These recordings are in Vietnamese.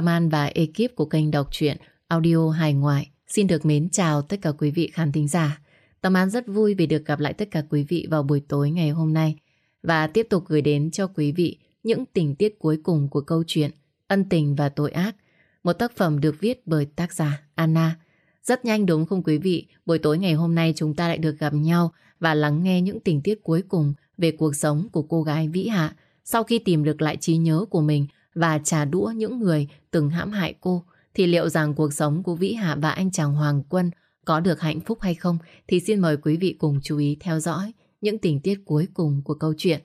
Tâm An và ekip của kênh đọc truyện audio hài ngoại xin được mến chào tất cả quý vị khán thính giả. Tâm An rất vui vì được gặp lại tất cả quý vị vào buổi tối ngày hôm nay và tiếp tục gửi đến cho quý vị những tình tiết cuối cùng của câu chuyện Ân tình và tội ác, một tác phẩm được viết bởi tác giả Anna. Rất nhanh đúng không quý vị? Buổi tối ngày hôm nay chúng ta lại được gặp nhau và lắng nghe những tình tiết cuối cùng về cuộc sống của cô gái Vĩ Hạ sau khi tìm được lại trí nhớ của mình và trả đũa những người từng hãm hại cô thì liệu rằng cuộc sống của Vĩ Hạ và anh chàng Hoàng Quân có được hạnh phúc hay không thì xin mời quý vị cùng chú ý theo dõi những tình tiết cuối cùng của câu chuyện.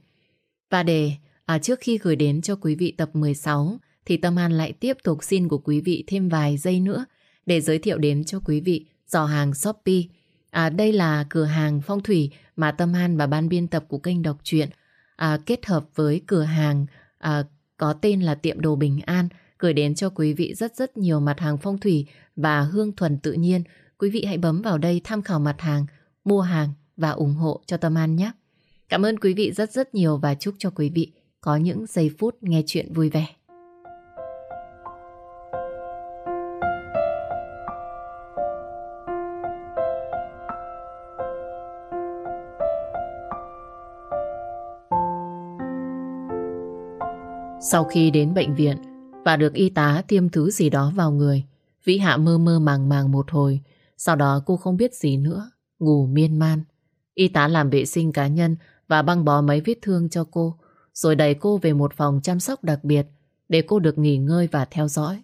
Và để à, trước khi gửi đến cho quý vị tập 16 thì Tâm An lại tiếp tục xin của quý vị thêm vài giây nữa để giới thiệu đến cho quý vị dò hàng Shopee. À, đây là cửa hàng phong thủy mà Tâm An và ban biên tập của kênh đọc truyện à, kết hợp với cửa hàng à, có tên là tiệm đồ Bình An gửi đến cho quý vị rất rất nhiều mặt hàng phong thủy và hương thuần tự nhiên. Quý vị hãy bấm vào đây tham khảo mặt hàng, mua hàng và ủng hộ cho Tâm An nhé. Cảm ơn quý vị rất rất nhiều và chúc cho quý vị có những giây phút nghe chuyện vui vẻ. Sau khi đến bệnh viện và được y tá tiêm thứ gì đó vào người, Vĩ Hạ mơ mơ màng màng một hồi, sau đó cô không biết gì nữa, ngủ miên man. Y tá làm vệ sinh cá nhân và băng bó mấy vết thương cho cô, rồi đẩy cô về một phòng chăm sóc đặc biệt để cô được nghỉ ngơi và theo dõi.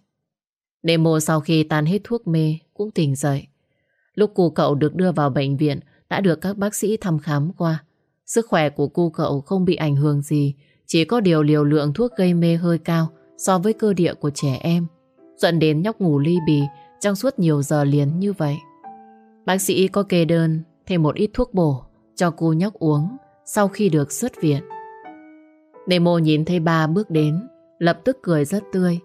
Nemo sau khi tan hết thuốc mê cũng tỉnh dậy. Lúc cô cậu được đưa vào bệnh viện đã được các bác sĩ thăm khám qua. Sức khỏe của cô cậu không bị ảnh hưởng gì, chỉ có điều liều lượng thuốc gây mê hơi cao so với cơ địa của trẻ em, dẫn đến nhóc ngủ ly bì trong suốt nhiều giờ liền như vậy. Bác sĩ có kê đơn thêm một ít thuốc bổ cho cô nhóc uống sau khi được xuất viện. Nemo nhìn thấy ba bước đến, lập tức cười rất tươi.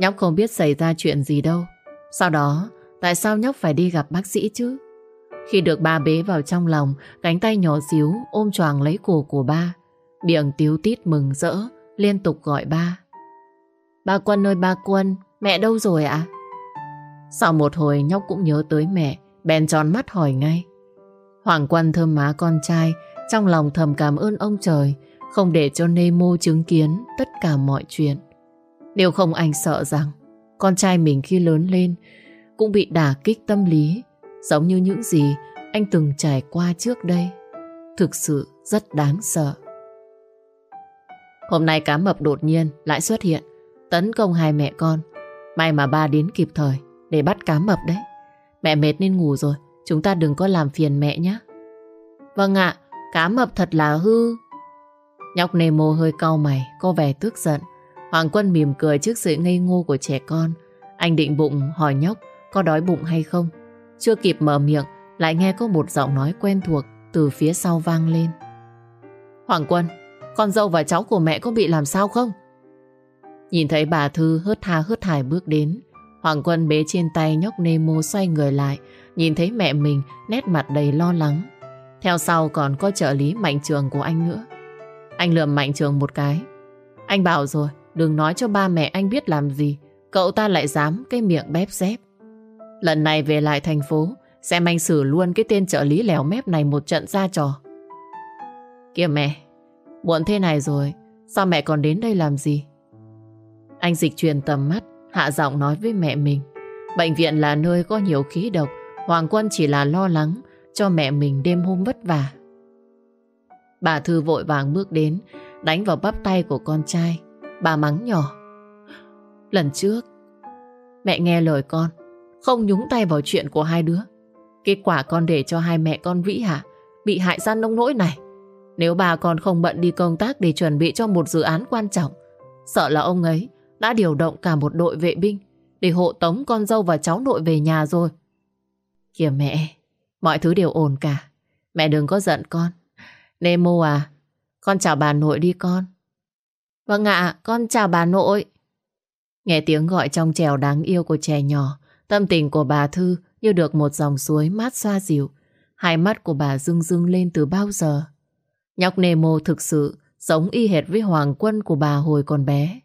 Nhóc không biết xảy ra chuyện gì đâu. Sau đó, tại sao nhóc phải đi gặp bác sĩ chứ? Khi được ba bế vào trong lòng, cánh tay nhỏ xíu ôm choàng lấy cổ của ba. Điền tiếu tít mừng rỡ, liên tục gọi ba. Ba Quân ơi ba Quân, mẹ đâu rồi ạ? Sau một hồi nhóc cũng nhớ tới mẹ, bèn tròn mắt hỏi ngay. Hoàng Quân thơm má con trai, trong lòng thầm cảm ơn ông trời, không để cho Nemo chứng kiến tất cả mọi chuyện. điều không anh sợ rằng con trai mình khi lớn lên cũng bị đả kích tâm lý, giống như những gì anh từng trải qua trước đây. Thực sự rất đáng sợ. Hôm nay cá mập đột nhiên lại xuất hiện, tấn công hai mẹ con. May mà ba đến kịp thời để bắt cá mập đấy. Mẹ mệt nên ngủ rồi, chúng ta đừng có làm phiền mẹ nhé. Vâng ạ, cá mập thật là hư. Nhóc Nemo hơi cau mày, có vẻ tức giận. Hoàng Quân mỉm cười trước sự ngây ngô của trẻ con. Anh định bụng hỏi nhóc có đói bụng hay không. Chưa kịp mở miệng, lại nghe có một giọng nói quen thuộc từ phía sau vang lên. Hoàng Quân, con dâu và cháu của mẹ có bị làm sao không? Nhìn thấy bà Thư hớt tha hớt hải bước đến. Hoàng Quân bế trên tay nhóc Nemo xoay người lại, nhìn thấy mẹ mình nét mặt đầy lo lắng. Theo sau còn có trợ lý mạnh trường của anh nữa. Anh lượm mạnh trường một cái. Anh bảo rồi, đừng nói cho ba mẹ anh biết làm gì. Cậu ta lại dám cái miệng bép dép. Lần này về lại thành phố, xem anh xử luôn cái tên trợ lý lèo mép này một trận ra trò. Kìa mẹ, muộn thế này rồi, sao mẹ còn đến đây làm gì? Anh dịch truyền tầm mắt, hạ giọng nói với mẹ mình. Bệnh viện là nơi có nhiều khí độc, Hoàng Quân chỉ là lo lắng cho mẹ mình đêm hôm vất vả. Bà Thư vội vàng bước đến, đánh vào bắp tay của con trai. Bà mắng nhỏ. Lần trước, mẹ nghe lời con, không nhúng tay vào chuyện của hai đứa. Kết quả con để cho hai mẹ con Vĩ hả? Bị hại ra nông nỗi này. Nếu bà còn không bận đi công tác để chuẩn bị cho một dự án quan trọng, sợ là ông ấy đã điều động cả một đội vệ binh để hộ tống con dâu và cháu nội về nhà rồi. Kìa mẹ, mọi thứ đều ổn cả. Mẹ đừng có giận con. Nemo à, con chào bà nội đi con. Vâng ạ, con chào bà nội. Nghe tiếng gọi trong trèo đáng yêu của trẻ nhỏ, tâm tình của bà Thư như được một dòng suối mát xoa dịu. Hai mắt của bà rưng rưng lên từ bao giờ. Nhóc Nemo thực sự giống y hệt với hoàng quân của bà hồi còn bé.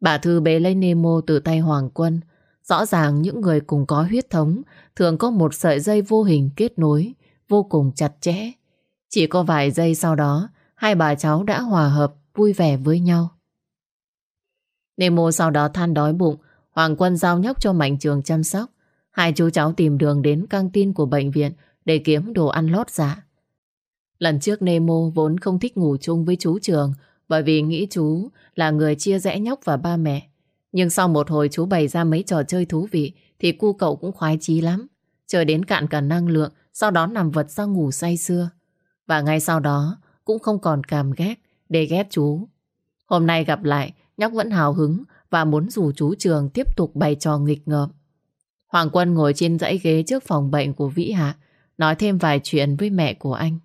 Bà Thư bế lấy Nemo từ tay Hoàng Quân. Rõ ràng những người cùng có huyết thống thường có một sợi dây vô hình kết nối, vô cùng chặt chẽ. Chỉ có vài giây sau đó, hai bà cháu đã hòa hợp, vui vẻ với nhau. Nemo sau đó than đói bụng, Hoàng Quân giao nhóc cho Mạnh Trường chăm sóc. Hai chú cháu tìm đường đến căng tin của bệnh viện để kiếm đồ ăn lót dạ. Lần trước Nemo vốn không thích ngủ chung với chú Trường bởi vì nghĩ chú là người chia rẽ nhóc và ba mẹ. Nhưng sau một hồi chú bày ra mấy trò chơi thú vị thì cu cậu cũng khoái chí lắm. Chờ đến cạn cả năng lượng, sau đó nằm vật ra ngủ say sưa. Và ngay sau đó cũng không còn cảm ghét để ghét chú. Hôm nay gặp lại, nhóc vẫn hào hứng và muốn rủ chú Trường tiếp tục bày trò nghịch ngợm. Hoàng Quân ngồi trên dãy ghế trước phòng bệnh của Vĩ Hạ, nói thêm vài chuyện với mẹ của anh.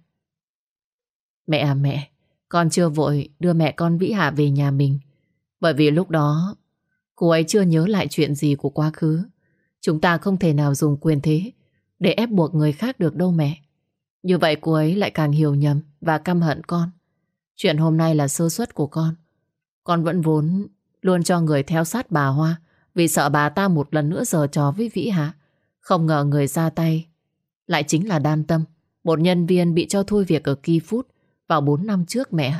Mẹ à mẹ, con chưa vội đưa mẹ con Vĩ Hạ về nhà mình. Bởi vì lúc đó, cô ấy chưa nhớ lại chuyện gì của quá khứ. Chúng ta không thể nào dùng quyền thế để ép buộc người khác được đâu mẹ. Như vậy cô ấy lại càng hiểu nhầm và căm hận con. Chuyện hôm nay là sơ suất của con. Con vẫn vốn luôn cho người theo sát bà Hoa vì sợ bà ta một lần nữa giờ trò với Vĩ Hạ. Không ngờ người ra tay lại chính là Đan Tâm, một nhân viên bị cho thôi việc ở Key Food vào 4 năm trước mẹ.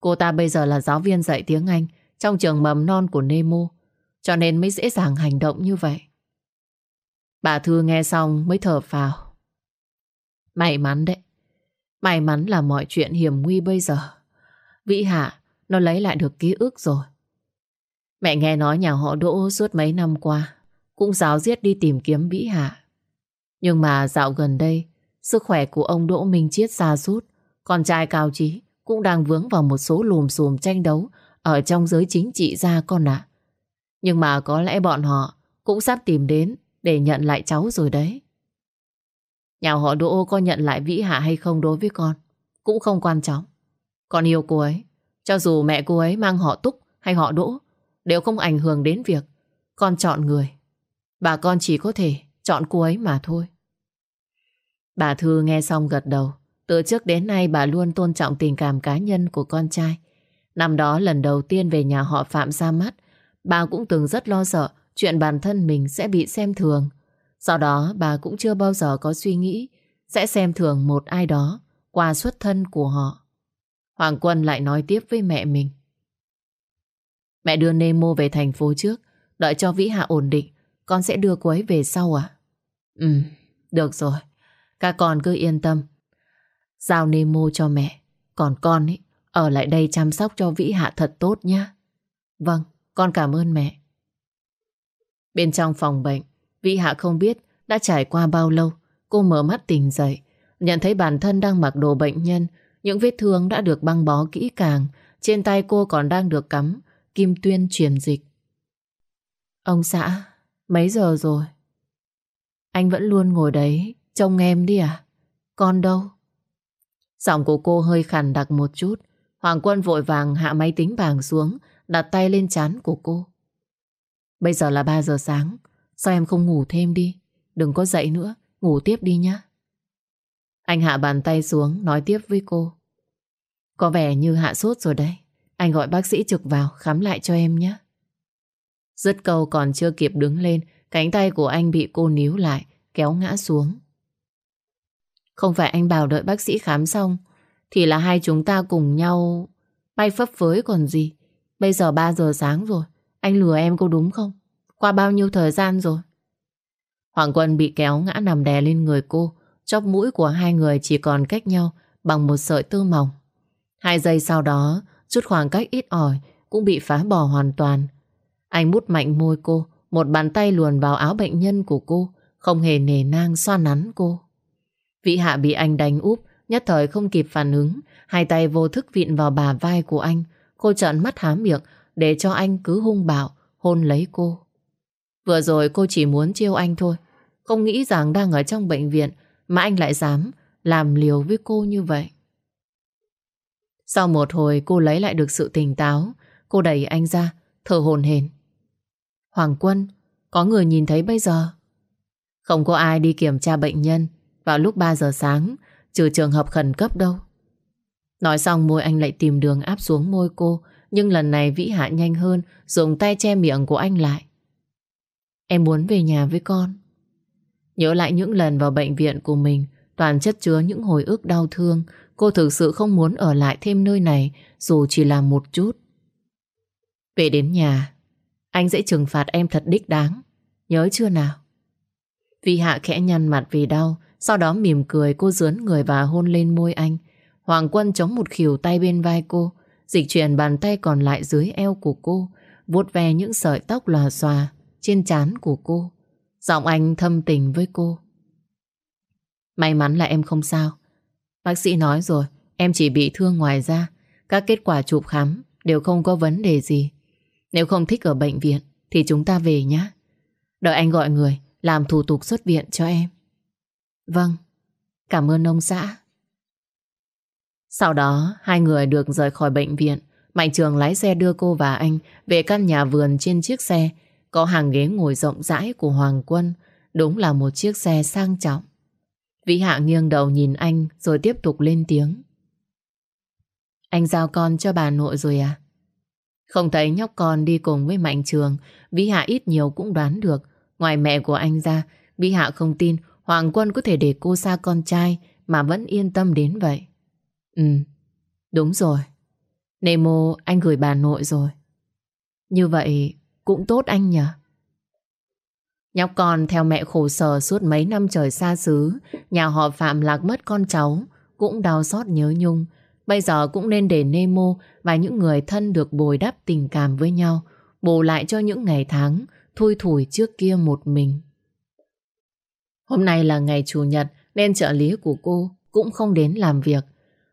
Cô ta bây giờ là giáo viên dạy tiếng Anh trong trường mầm non của Nemo, cho nên mới dễ dàng hành động như vậy. Bà Thư nghe xong mới thở phào. May mắn đấy. May mắn là mọi chuyện hiểm nguy bây giờ. Vĩ Hạ, nó lấy lại được ký ức rồi. Mẹ nghe nói nhà họ Đỗ suốt mấy năm qua cũng giáo giết đi tìm kiếm Vĩ Hạ. Nhưng mà dạo gần đây, sức khỏe của ông Đỗ Minh Chiết xa sút con trai Cao Trí cũng đang vướng vào một số lùm xùm tranh đấu ở trong giới chính trị gia con ạ. Nhưng mà có lẽ bọn họ cũng sắp tìm đến để nhận lại cháu rồi đấy. Nhà họ Đỗ có nhận lại Vĩ Hạ hay không đối với con cũng không quan trọng. Con yêu cô ấy, cho dù mẹ cô ấy mang họ Túc hay họ Đỗ đều không ảnh hưởng đến việc con chọn người. Bà con chỉ có thể chọn cô ấy mà thôi. Bà Thư nghe xong gật đầu. Từ trước đến nay bà luôn tôn trọng tình cảm cá nhân của con trai. Năm đó lần đầu tiên về nhà họ Phạm ra mắt, bà cũng từng rất lo sợ chuyện bản thân mình sẽ bị xem thường. Sau đó bà cũng chưa bao giờ có suy nghĩ sẽ xem thường một ai đó qua xuất thân của họ. Hoàng Quân lại nói tiếp với mẹ mình. Mẹ đưa Nemo về thành phố trước, đợi cho Vĩ Hạ ổn định, con sẽ đưa cô ấy về sau à? Ừ, được rồi. Các con cứ yên tâm, Giao Nemo cho mẹ. Còn con ấy, ở lại đây chăm sóc cho Vĩ Hạ thật tốt nhé. Vâng, con cảm ơn mẹ. Bên trong phòng bệnh, Vĩ Hạ không biết đã trải qua bao lâu. Cô mở mắt tỉnh dậy, nhận thấy bản thân đang mặc đồ bệnh nhân. Những vết thương đã được băng bó kỹ càng. Trên tay cô còn đang được cắm kim tuyên truyền dịch. Ông xã, mấy giờ rồi? Anh vẫn luôn ngồi đấy, trông em đi à? Con đâu? Giọng của cô hơi khàn đặc một chút. Hoàng Quân vội vàng hạ máy tính bảng xuống, đặt tay lên chán của cô. Bây giờ là 3 giờ sáng, sao em không ngủ thêm đi? Đừng có dậy nữa, ngủ tiếp đi nhé. Anh hạ bàn tay xuống, nói tiếp với cô. Có vẻ như hạ sốt rồi đấy. Anh gọi bác sĩ trực vào, khám lại cho em nhé. Dứt câu còn chưa kịp đứng lên, cánh tay của anh bị cô níu lại, kéo ngã xuống. Không phải anh bảo đợi bác sĩ khám xong, Thì là hai chúng ta cùng nhau Bay phấp phới còn gì. Bây giờ 3 giờ sáng rồi, Anh lừa em có đúng không? Qua bao nhiêu thời gian rồi? Hoàng Quân bị kéo ngã nằm đè lên người cô, Chóp mũi của hai người chỉ còn cách nhau Bằng một sợi tơ mỏng. Hai giây sau đó, Chút khoảng cách ít ỏi Cũng bị phá bỏ hoàn toàn. Anh mút mạnh môi cô, Một bàn tay luồn vào áo bệnh nhân của cô, Không hề nề nang xoa nắn cô. Vĩ Hạ bị anh đánh úp, nhất thời không kịp phản ứng, hai tay vô thức vịn vào bà vai của anh. Cô trợn mắt há miệng để cho anh cứ hung bạo, hôn lấy cô. Vừa rồi cô chỉ muốn chiêu anh thôi, không nghĩ rằng đang ở trong bệnh viện mà anh lại dám làm liều với cô như vậy. Sau một hồi cô lấy lại được sự tỉnh táo, cô đẩy anh ra, thở hồn hển. Hoàng Quân, có người nhìn thấy bây giờ. Không có ai đi kiểm tra bệnh nhân, vào lúc 3 giờ sáng Trừ trường hợp khẩn cấp đâu Nói xong môi anh lại tìm đường áp xuống môi cô Nhưng lần này Vĩ Hạ nhanh hơn, dùng tay che miệng của anh lại. Em muốn về nhà với con. Nhớ lại những lần vào bệnh viện của mình, toàn chất chứa những hồi ức đau thương. Cô thực sự không muốn ở lại thêm nơi này, dù chỉ là một chút. Về đến nhà, anh sẽ trừng phạt em thật đích đáng. Nhớ chưa nào? Vĩ Hạ khẽ nhăn mặt vì đau, sau đó mỉm cười cô dướn người và hôn lên môi anh. Hoàng Quân chống một khỉu tay bên vai cô, dịch chuyển bàn tay còn lại dưới eo của cô, vuốt ve những sợi tóc lòa xòa trên trán của cô. Giọng anh thâm tình với cô. May mắn là em không sao. Bác sĩ nói rồi, em chỉ bị thương ngoài da. Các kết quả chụp khám đều không có vấn đề gì. Nếu không thích ở bệnh viện thì chúng ta về nhé. Đợi anh gọi người làm thủ tục xuất viện cho em. Vâng, cảm ơn ông xã. Sau đó, hai người được rời khỏi bệnh viện. Mạnh Trường lái xe đưa cô và anh về căn nhà vườn trên chiếc xe. Có hàng ghế ngồi rộng rãi của Hoàng Quân. Đúng là một chiếc xe sang trọng. Vĩ Hạ nghiêng đầu nhìn anh rồi tiếp tục lên tiếng. Anh giao con cho bà nội rồi à? Không thấy nhóc con đi cùng với Mạnh Trường, Vĩ Hạ ít nhiều cũng đoán được. Ngoài mẹ của anh ra, Vĩ Hạ không tin Hoàng Quân có thể để cô xa con trai mà vẫn yên tâm đến vậy. Ừ, đúng rồi. Nemo anh gửi bà nội rồi. Như vậy cũng tốt anh nhỉ? Nhóc con theo mẹ khổ sở suốt mấy năm trời xa xứ, nhà họ Phạm lạc mất con cháu, cũng đau xót nhớ nhung. Bây giờ cũng nên để Nemo và những người thân được bồi đắp tình cảm với nhau, bù lại cho những ngày tháng thui thủi trước kia một mình. Hôm nay là ngày Chủ nhật nên trợ lý của cô cũng không đến làm việc.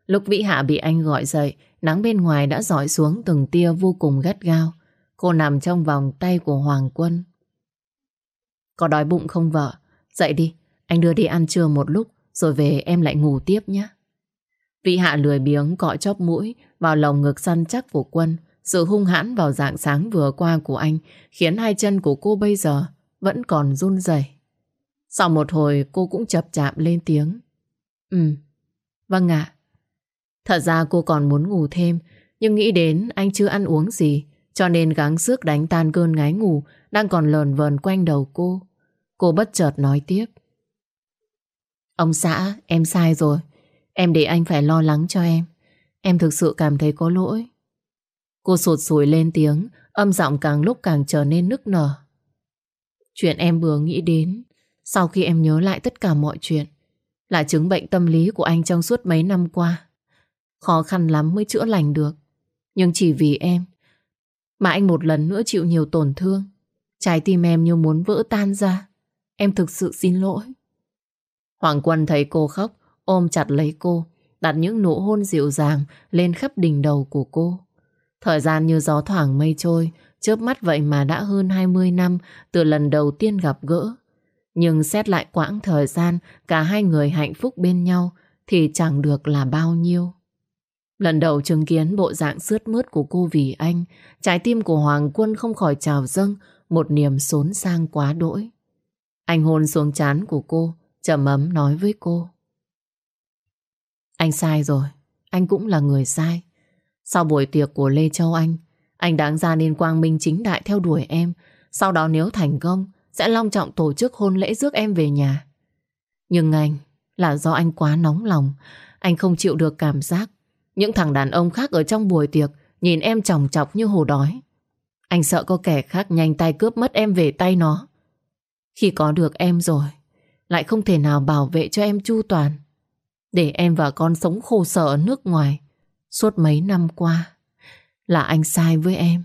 Lúc Vĩ Hạ bị anh gọi dậy, nắng bên ngoài đã dọi xuống từng tia vô cùng gắt gao. Cô nằm trong vòng tay của Hoàng Quân. Có đói bụng không vợ? Dậy đi, anh đưa đi ăn trưa một lúc rồi về em lại ngủ tiếp nhé. Vĩ Hạ lười biếng cọ chóp mũi vào lồng ngực săn chắc của Quân. Sự hung hãn vào dạng sáng vừa qua của anh khiến hai chân của cô bây giờ vẫn còn run rẩy. Sau một hồi cô cũng chập chạm lên tiếng. Ừ, vâng ạ. Thật ra cô còn muốn ngủ thêm, nhưng nghĩ đến anh chưa ăn uống gì, cho nên gắng sức đánh tan cơn ngái ngủ đang còn lờn vờn quanh đầu cô. Cô bất chợt nói tiếp. Ông xã, em sai rồi. Em để anh phải lo lắng cho em. Em thực sự cảm thấy có lỗi. Cô sụt sùi lên tiếng, âm giọng càng lúc càng trở nên nức nở. Chuyện em vừa nghĩ đến, sau khi em nhớ lại tất cả mọi chuyện, là chứng bệnh tâm lý của anh trong suốt mấy năm qua. Khó khăn lắm mới chữa lành được. Nhưng chỉ vì em, mà anh một lần nữa chịu nhiều tổn thương. Trái tim em như muốn vỡ tan ra. Em thực sự xin lỗi. Hoàng Quân thấy cô khóc, ôm chặt lấy cô, đặt những nụ hôn dịu dàng lên khắp đỉnh đầu của cô. Thời gian như gió thoảng mây trôi, chớp mắt vậy mà đã hơn 20 năm từ lần đầu tiên gặp gỡ. Nhưng xét lại quãng thời gian cả hai người hạnh phúc bên nhau thì chẳng được là bao nhiêu. Lần đầu chứng kiến bộ dạng sướt mướt của cô vì anh, trái tim của Hoàng Quân không khỏi trào dâng một niềm xốn sang quá đỗi. Anh hôn xuống chán của cô, trầm ấm nói với cô. Anh sai rồi, anh cũng là người sai. Sau buổi tiệc của Lê Châu Anh, anh đáng ra nên quang minh chính đại theo đuổi em. Sau đó nếu thành công, sẽ long trọng tổ chức hôn lễ rước em về nhà. Nhưng anh, là do anh quá nóng lòng, anh không chịu được cảm giác. Những thằng đàn ông khác ở trong buổi tiệc nhìn em chòng chọc như hồ đói. Anh sợ có kẻ khác nhanh tay cướp mất em về tay nó. Khi có được em rồi, lại không thể nào bảo vệ cho em chu toàn. Để em và con sống khổ sở ở nước ngoài suốt mấy năm qua. Là anh sai với em.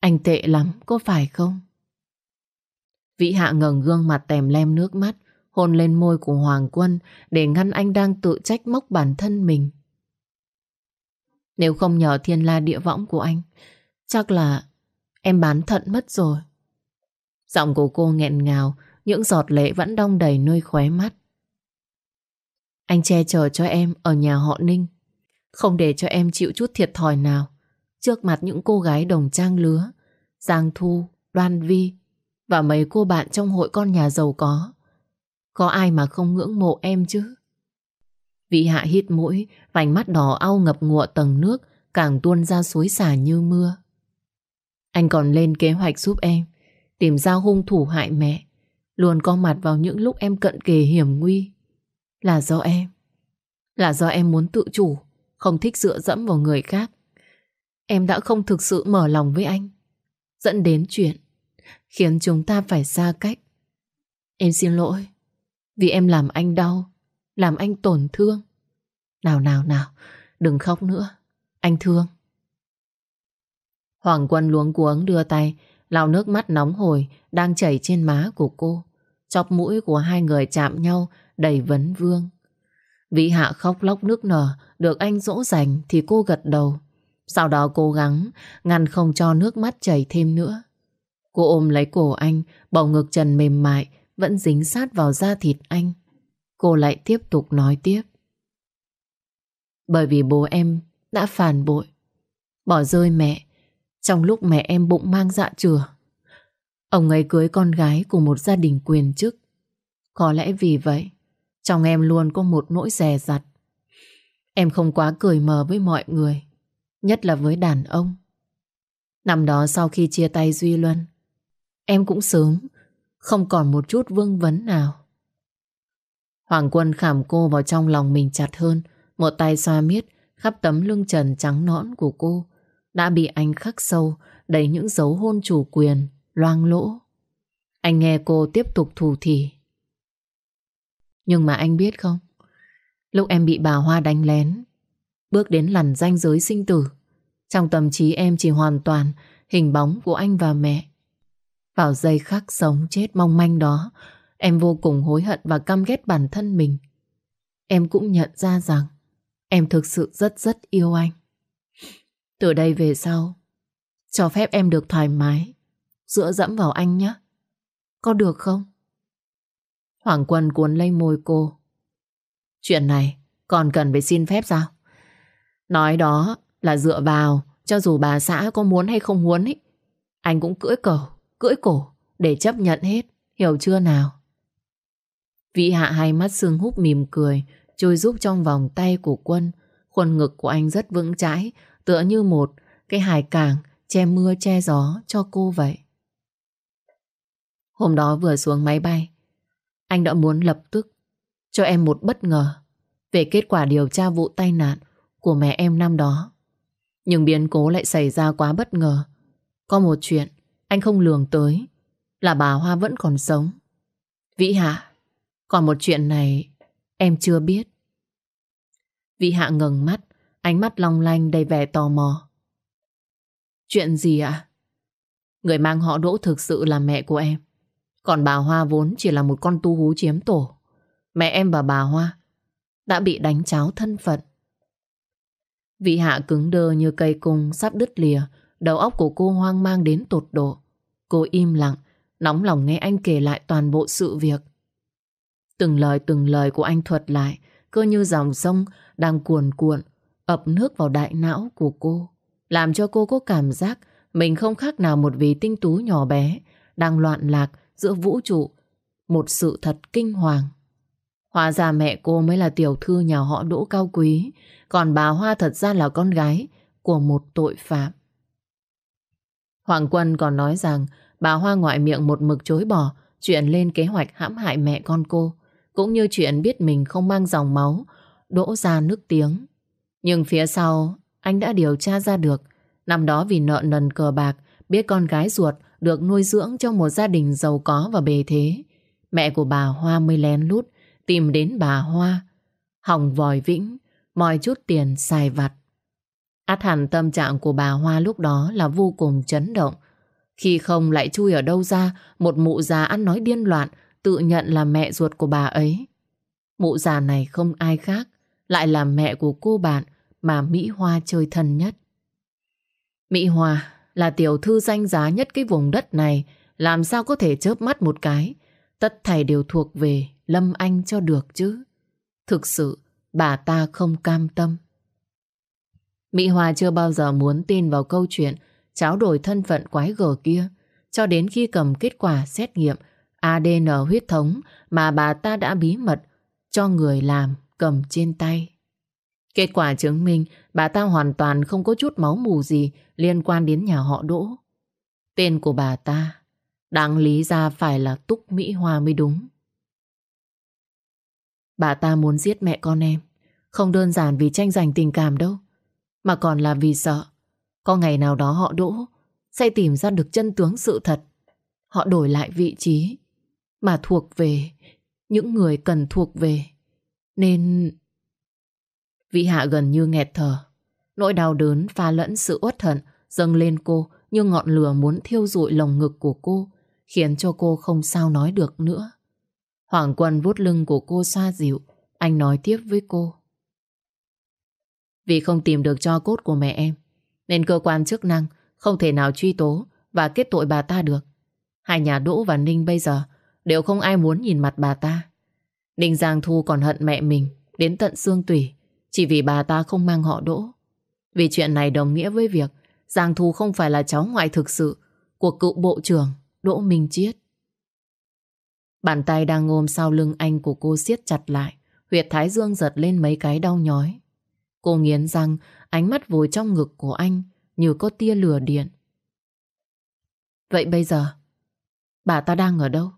Anh tệ lắm, có phải không? Vĩ Hạ ngẩng gương mặt tèm lem nước mắt, hôn lên môi của Hoàng Quân để ngăn anh đang tự trách móc bản thân mình. Nếu không nhờ thiên la địa võng của anh, chắc là em bán thận mất rồi. Giọng của cô nghẹn ngào, những giọt lệ vẫn đong đầy nơi khóe mắt. Anh che chở cho em ở nhà họ Ninh, không để cho em chịu chút thiệt thòi nào trước mặt những cô gái đồng trang lứa, Giang Thu, Đoan Vi và mấy cô bạn trong hội con nhà giàu có. Có ai mà không ngưỡng mộ em chứ? Vị hạ hít mũi, vành mắt đỏ au ngập ngụa tầng nước, càng tuôn ra suối xả như mưa. Anh còn lên kế hoạch giúp em tìm ra hung thủ hại mẹ, luôn có mặt vào những lúc em cận kề hiểm nguy. Là do em. Là do em muốn tự chủ, không thích dựa dẫm vào người khác. Em đã không thực sự mở lòng với anh, dẫn đến chuyện khiến chúng ta phải xa cách. Em xin lỗi, vì em làm anh đau, làm anh tổn thương. Nào nào nào, đừng khóc nữa, anh thương. Hoàng Quân luống cuống đưa tay, lau nước mắt nóng hổi đang chảy trên má của cô. Chọc mũi của hai người chạm nhau đầy vấn vương. Vĩ Hạ khóc lóc nước nở, được anh dỗ dành thì cô gật đầu. Sau đó cố gắng ngăn không cho nước mắt chảy thêm nữa. Cô ôm lấy cổ anh, bầu ngực trần mềm mại vẫn dính sát vào da thịt anh. Cô lại tiếp tục nói tiếp. Bởi vì bố em đã phản bội, bỏ rơi mẹ trong lúc mẹ em bụng mang dạ chừa. Ông ấy cưới con gái của một gia đình quyền chức. Có lẽ vì vậy, trong em luôn có một nỗi rè rặt. Em không quá cười mờ với mọi người, nhất là với đàn ông. Năm đó sau khi chia tay Duy Luân, em cũng sớm, không còn một chút vương vấn nào. Hoàng Quân khảm cô vào trong lòng mình chặt hơn, một tay xoa miết khắp tấm lưng trần trắng nõn của cô, đã bị anh khắc sâu đầy những dấu hôn chủ quyền, loang lỗ. Anh nghe cô tiếp tục thủ thỉ. Nhưng mà anh biết không, lúc em bị bà Hoa đánh lén, bước đến lằn danh giới sinh tử, trong tâm trí em chỉ hoàn toàn hình bóng của anh và mẹ. Vào giây khắc sống chết mong manh đó, em vô cùng hối hận và căm ghét bản thân mình. Em cũng nhận ra rằng em thực sự rất rất yêu anh. Từ đây về sau, cho phép em được thoải mái, dựa dẫm vào anh nhé. Có được không? Hoàng Quân cuốn lấy môi cô. Chuyện này còn cần phải xin phép sao? Nói đó là dựa vào cho dù bà xã có muốn hay không muốn ấy. Anh cũng cưỡi cầu, cưỡi cổ để chấp nhận hết. Hiểu chưa nào? Vị hạ hai mắt sương húp mỉm cười trôi giúp trong vòng tay của quân. Khuôn ngực của anh rất vững chãi tựa như một cái hải cảng che mưa che gió cho cô vậy. Hôm đó vừa xuống máy bay, anh đã muốn lập tức cho em một bất ngờ về kết quả điều tra vụ tai nạn của mẹ em năm đó. Nhưng biến cố lại xảy ra quá bất ngờ. Có một chuyện anh không lường tới là bà Hoa vẫn còn sống. Vĩ Hạ, còn một chuyện này em chưa biết. Vĩ Hạ ngừng mắt, ánh mắt long lanh đầy vẻ tò mò. Chuyện gì ạ? Người mang họ Đỗ thực sự là mẹ của em. Còn bà Hoa vốn chỉ là một con tu hú chiếm tổ. Mẹ em và bà Hoa đã bị đánh cháo thân phận. Vị hạ cứng đơ như cây cung sắp đứt lìa, đầu óc của cô hoang mang đến tột độ. Cô im lặng, nóng lòng nghe anh kể lại toàn bộ sự việc. Từng lời từng lời của anh thuật lại, cơ như dòng sông đang cuồn cuộn, ập nước vào đại não của cô, làm cho cô có cảm giác mình không khác nào một vị tinh tú nhỏ bé đang loạn lạc giữa vũ trụ, một sự thật kinh hoàng. Hóa ra mẹ cô mới là tiểu thư nhà họ đỗ cao quý, còn bà Hoa thật ra là con gái của một tội phạm. Hoàng Quân còn nói rằng bà Hoa ngoại miệng một mực chối bỏ chuyện lên kế hoạch hãm hại mẹ con cô, cũng như chuyện biết mình không mang dòng máu, đỗ ra nước tiếng. Nhưng phía sau, anh đã điều tra ra được, năm đó vì nợ nần cờ bạc, biết con gái ruột được nuôi dưỡng trong một gia đình giàu có và bề thế. Mẹ của bà Hoa mới lén lút tìm đến bà Hoa, hỏng vòi vĩnh, mọi chút tiền xài vặt. Át hẳn tâm trạng của bà Hoa lúc đó là vô cùng chấn động. Khi không lại chui ở đâu ra một mụ già ăn nói điên loạn tự nhận là mẹ ruột của bà ấy. Mụ già này không ai khác, lại là mẹ của cô bạn mà Mỹ Hoa chơi thân nhất. Mỹ Hoa là tiểu thư danh giá nhất cái vùng đất này, làm sao có thể chớp mắt một cái. Tất thảy đều thuộc về Lâm Anh cho được chứ. Thực sự, bà ta không cam tâm. Mỹ Hoa chưa bao giờ muốn tin vào câu chuyện tráo đổi thân phận quái gở kia, cho đến khi cầm kết quả xét nghiệm ADN huyết thống mà bà ta đã bí mật cho người làm cầm trên tay. Kết quả chứng minh bà ta hoàn toàn không có chút máu mù gì liên quan đến nhà họ Đỗ. Tên của bà ta đáng lý ra phải là Túc Mỹ Hoa mới đúng. Bà ta muốn giết mẹ con em. Không đơn giản vì tranh giành tình cảm đâu. Mà còn là vì sợ. Có ngày nào đó họ đỗ sẽ tìm ra được chân tướng sự thật. Họ đổi lại vị trí mà thuộc về những người cần thuộc về. Nên... Vị hạ gần như nghẹt thở. Nỗi đau đớn pha lẫn sự uất hận dâng lên cô như ngọn lửa muốn thiêu rụi lồng ngực của cô, khiến cho cô không sao nói được nữa. Hoàng Quân vuốt lưng của cô xoa dịu, anh nói tiếp với cô. Vì không tìm được cho cốt của mẹ em, nên cơ quan chức năng không thể nào truy tố và kết tội bà ta được. Hai nhà Đỗ và Ninh bây giờ đều không ai muốn nhìn mặt bà ta. Ninh Giang Thu còn hận mẹ mình đến tận xương tủy chỉ vì bà ta không mang họ Đỗ. Vì chuyện này đồng nghĩa với việc Giang Thu không phải là cháu ngoại thực sự của cựu bộ trưởng Đỗ Minh Chiết. Bàn tay đang ôm sau lưng anh của cô siết chặt lại. Huyệt thái dương giật lên mấy cái đau nhói. Cô nghiến răng, ánh mắt vùi trong ngực của anh như có tia lửa điện. Vậy bây giờ, bà ta đang ở đâu?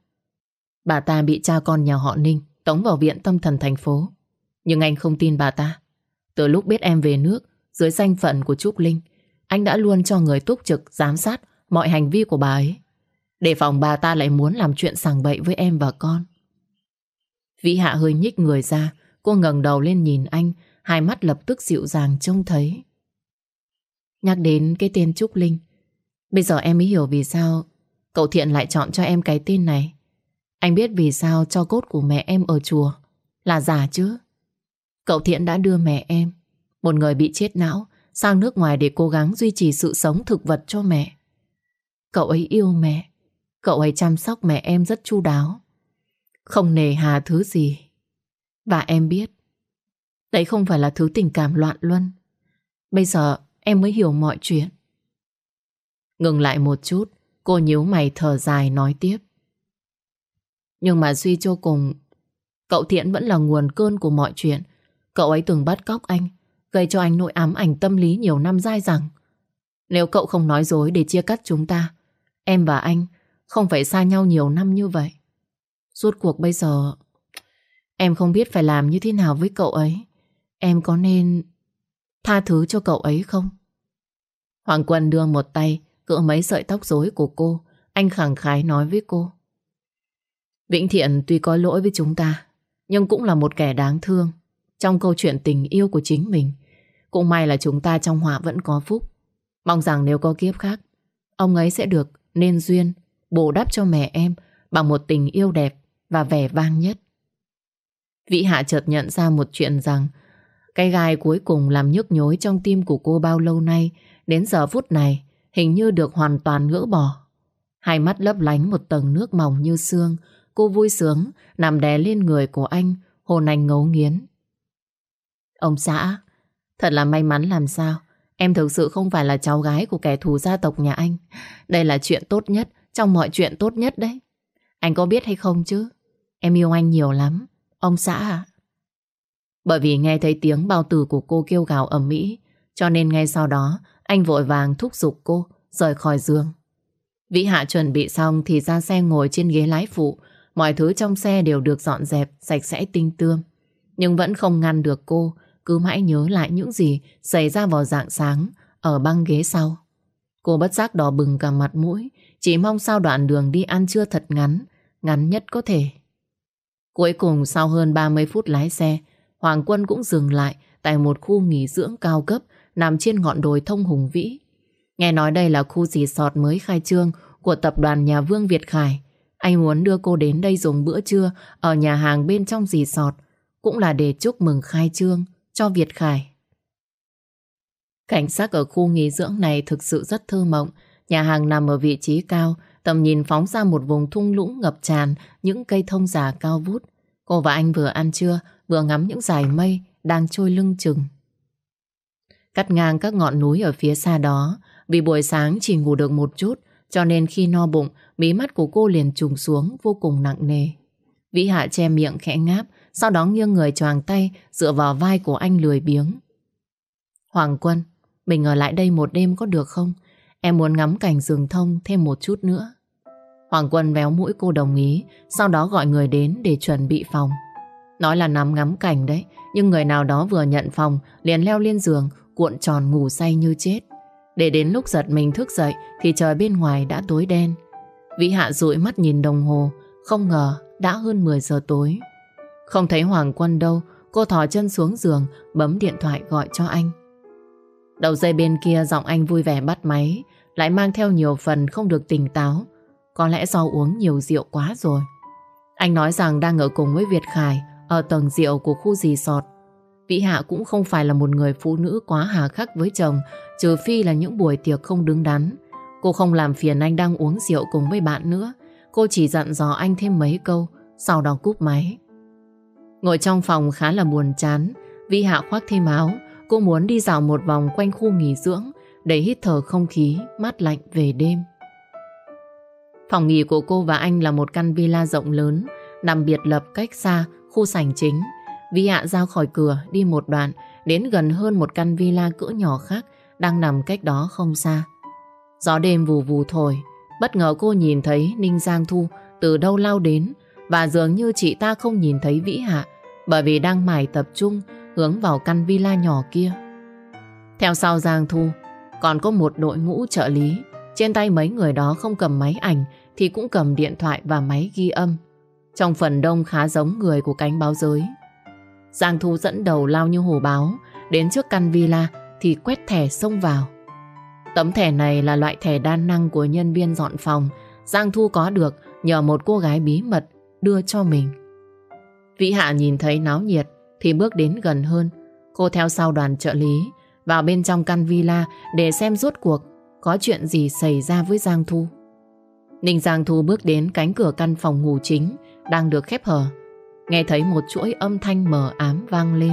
Bà ta bị cha con nhà họ Ninh tống vào viện tâm thần thành phố. Nhưng anh không tin bà ta. Từ lúc biết em về nước, dưới danh phận của Trúc Linh, anh đã luôn cho người túc trực giám sát mọi hành vi của bà ấy. Để phòng bà ta lại muốn làm chuyện sàng bậy với em và con. Vĩ Hạ hơi nhích người ra, cô ngẩng đầu lên nhìn anh, hai mắt lập tức dịu dàng trông thấy. Nhắc đến cái tên Trúc Linh, bây giờ em mới hiểu vì sao cậu Thiện lại chọn cho em cái tên này. Anh biết vì sao cho cốt của mẹ em ở chùa là giả chứ. Cậu Thiện đã đưa mẹ em, một người bị chết não, sang nước ngoài để cố gắng duy trì sự sống thực vật cho mẹ. Cậu ấy yêu mẹ, cậu ấy chăm sóc mẹ em rất chu đáo. Không nề hà thứ gì. Và em biết, đấy không phải là thứ tình cảm loạn luân. Bây giờ em mới hiểu mọi chuyện. Ngừng lại một chút, cô nhíu mày thở dài nói tiếp. Nhưng mà suy cho cùng, cậu Thiện vẫn là nguồn cơn của mọi chuyện. Cậu ấy từng bắt cóc anh, gây cho anh nỗi ám ảnh tâm lý nhiều năm dai dẳng. Nếu cậu không nói dối để chia cắt chúng ta, em và anh không phải xa nhau nhiều năm như vậy. Suốt cuộc bây giờ, em không biết phải làm như thế nào với cậu ấy. Em có nên tha thứ cho cậu ấy không? Hoàng Quân đưa một tay cựa mấy sợi tóc rối của cô. Anh khẳng khái nói với cô. Vĩnh Thiện tuy có lỗi với chúng ta, nhưng cũng là một kẻ đáng thương trong câu chuyện tình yêu của chính mình. Cũng may là chúng ta trong họa vẫn có phúc. Mong rằng nếu có kiếp khác, ông ấy sẽ được nên duyên bù đắp cho mẹ em bằng một tình yêu đẹp và vẻ vang nhất. Vĩ Hạ chợt nhận ra một chuyện rằng cái gai cuối cùng làm nhức nhối trong tim của cô bao lâu nay. Đến giờ phút này hình như được hoàn toàn gỡ bỏ. Hai mắt lấp lánh một tầng nước mỏng như xương. Cô vui sướng nằm đè lên người của anh hồn anh ngấu nghiến. Ông xã, thật là may mắn làm sao. Em thực sự không phải là cháu gái của kẻ thù gia tộc nhà anh. Đây là chuyện tốt nhất Trong mọi chuyện tốt nhất đấy. Anh có biết hay không chứ? Em yêu anh nhiều lắm. Ông xã à? Bởi vì nghe thấy tiếng bao tử của cô kêu gào ầm ĩ Cho nên ngay sau đó Anh vội vàng thúc giục cô Rời khỏi giường Vĩ Hạ chuẩn bị xong thì ra xe ngồi trên ghế lái phụ Mọi thứ trong xe đều được dọn dẹp Sạch sẽ tinh tươm Nhưng vẫn không ngăn được cô cứ mãi nhớ lại những gì xảy ra vào dạng sáng ở băng ghế sau. Cô bất giác đỏ bừng cả mặt mũi, chỉ mong sao đoạn đường đi ăn trưa thật ngắn, ngắn nhất có thể. Cuối cùng sau hơn 30 phút lái xe, Hoàng Quân cũng dừng lại tại một khu nghỉ dưỡng cao cấp nằm trên ngọn đồi thông hùng vĩ. Nghe nói đây là khu dì sọt mới khai trương của tập đoàn nhà Vương Việt Khải. Anh muốn đưa cô đến đây dùng bữa trưa ở nhà hàng bên trong dì sọt, cũng là để chúc mừng khai trương cho Việt Khải. Cảnh sắc ở khu nghỉ dưỡng này thực sự rất thơ mộng. Nhà hàng nằm ở vị trí cao, tầm nhìn phóng ra một vùng thung lũng ngập tràn những cây thông già cao vút. Cô và anh vừa ăn trưa, vừa ngắm những dải mây đang trôi lưng chừng. Cắt ngang các ngọn núi ở phía xa đó, vì buổi sáng chỉ ngủ được một chút, cho nên khi no bụng, mí mắt của cô liền trùng xuống vô cùng nặng nề. Vĩ Hạ che miệng khẽ ngáp, sau đó nghiêng người choàng tay dựa vào vai của anh lười biếng. Hoàng Quân, mình ở lại đây một đêm có được không? Em muốn ngắm cảnh rừng thông thêm một chút nữa. Hoàng Quân véo mũi cô đồng ý, sau đó gọi người đến để chuẩn bị phòng. Nói là nắm ngắm cảnh đấy, nhưng người nào đó vừa nhận phòng liền leo lên giường, cuộn tròn ngủ say như chết. Để đến lúc giật mình thức dậy thì trời bên ngoài đã tối đen. Vĩ Hạ dụi mắt nhìn đồng hồ, không ngờ đã hơn 10 giờ tối. Không thấy Hoàng Quân đâu, cô thò chân xuống giường, bấm điện thoại gọi cho anh. Đầu dây bên kia giọng anh vui vẻ bắt máy, lại mang theo nhiều phần không được tỉnh táo. Có lẽ do uống nhiều rượu quá rồi. Anh nói rằng đang ở cùng với Việt Khải ở tầng rượu của khu dì sọt. Vĩ Hạ cũng không phải là một người phụ nữ quá hà khắc với chồng, trừ phi là những buổi tiệc không đứng đắn. Cô không làm phiền anh đang uống rượu cùng với bạn nữa. Cô chỉ dặn dò anh thêm mấy câu, sau đó cúp máy. Ngồi trong phòng khá là buồn chán, Vĩ Hạ khoác thêm áo, cô muốn đi dạo một vòng quanh khu nghỉ dưỡng để hít thở không khí mát lạnh về đêm. Phòng nghỉ của cô và anh là một căn villa rộng lớn, nằm biệt lập cách xa khu sảnh chính. Vi Hạ ra khỏi cửa đi một đoạn đến gần hơn một căn villa cỡ nhỏ khác đang nằm cách đó không xa. Gió đêm vù vù thổi, bất ngờ cô nhìn thấy Ninh Giang Thu từ đâu lao đến và dường như chị ta không nhìn thấy Vĩ Hạ bởi vì đang mải tập trung hướng vào căn villa nhỏ kia. Theo sau Giang Thu còn có một đội ngũ trợ lý trên tay mấy người đó không cầm máy ảnh thì cũng cầm điện thoại và máy ghi âm. Trong phần đông khá giống người của cánh báo giới. Giang Thu dẫn đầu lao như hổ báo, đến trước căn villa thì quét thẻ xông vào. Tấm thẻ này là loại thẻ đa năng của nhân viên dọn phòng. Giang Thu có được nhờ một cô gái bí mật đưa cho mình. Vĩ Hạ nhìn thấy náo nhiệt thì bước đến gần hơn. Cô theo sau đoàn trợ lý vào bên trong căn villa để xem rốt cuộc có chuyện gì xảy ra với Giang Thu. Ninh Giang Thu bước đến cánh cửa căn phòng ngủ chính đang được khép hờ. Nghe thấy một chuỗi âm thanh mờ ám vang lên.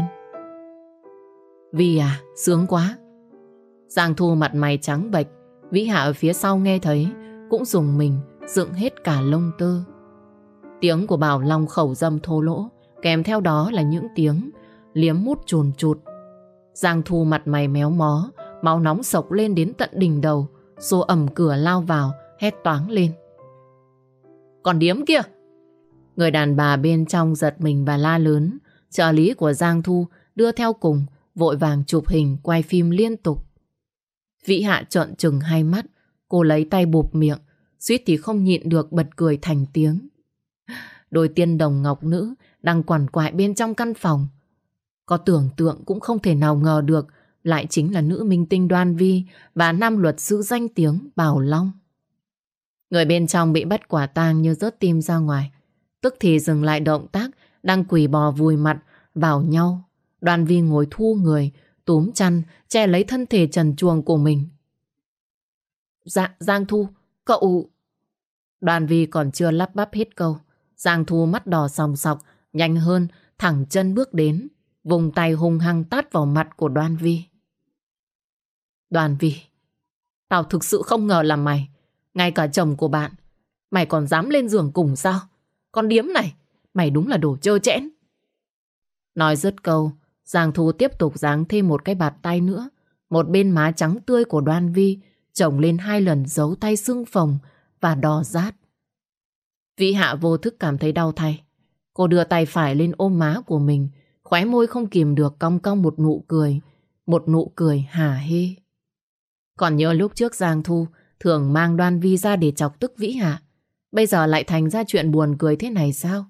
Vi à, sướng quá. Giang Thu mặt mày trắng bệch, Vĩ Hạ ở phía sau nghe thấy, cũng dùng mình, dựng hết cả lông tơ. Tiếng của Bảo Long khẩu dâm thô lỗ, kèm theo đó là những tiếng liếm mút chồn chụt. Giang Thu mặt mày méo mó, máu nóng sộc lên đến tận đỉnh đầu, xô ẩm cửa lao vào, hét toáng lên. Còn điếm kia! Người đàn bà bên trong giật mình và la lớn. Trợ lý của Giang Thu đưa theo cùng, vội vàng chụp hình, quay phim liên tục. Vĩ Hạ trợn trừng hai mắt, cô lấy tay bụp miệng, suýt thì không nhịn được bật cười thành tiếng. Đôi tiên đồng ngọc nữ đang quằn quại bên trong căn phòng. Có tưởng tượng cũng không thể nào ngờ được lại chính là nữ minh tinh Đoan Vi và nam luật sư danh tiếng Bảo Long. Người bên trong bị bắt quả tang như rớt tim ra ngoài. Tức thì dừng lại động tác, đang quỳ bò vùi mặt vào nhau. Đoàn vi ngồi thu người, túm chăn, che lấy thân thể trần chuồng của mình. Dạ, Giang Thu, cậu... Đoàn vi còn chưa lắp bắp hết câu. Giang Thu mắt đỏ sòng sọc, nhanh hơn, thẳng chân bước đến, vùng tay hung hăng tát vào mặt của Đoàn Vi. Đoàn Vi, tao thực sự không ngờ là mày, ngay cả chồng của bạn, mày còn dám lên giường cùng sao? Con điếm này, mày đúng là đồ trơ chẽn. Nói dứt câu, Giang Thu tiếp tục giáng thêm một cái bạt tay nữa. Một bên má trắng tươi của Đoan Vi chồng lên hai lần giấu tay xương phồng và đỏ rát. Vĩ Hạ vô thức cảm thấy đau thay. Cô đưa tay phải lên ôm má của mình, khóe môi không kìm được cong cong một nụ cười, một nụ cười hả hê. Còn nhớ lúc trước Giang Thu thường mang Đoan Vi ra để chọc tức Vĩ Hạ. Bây giờ lại thành ra chuyện buồn cười thế này sao?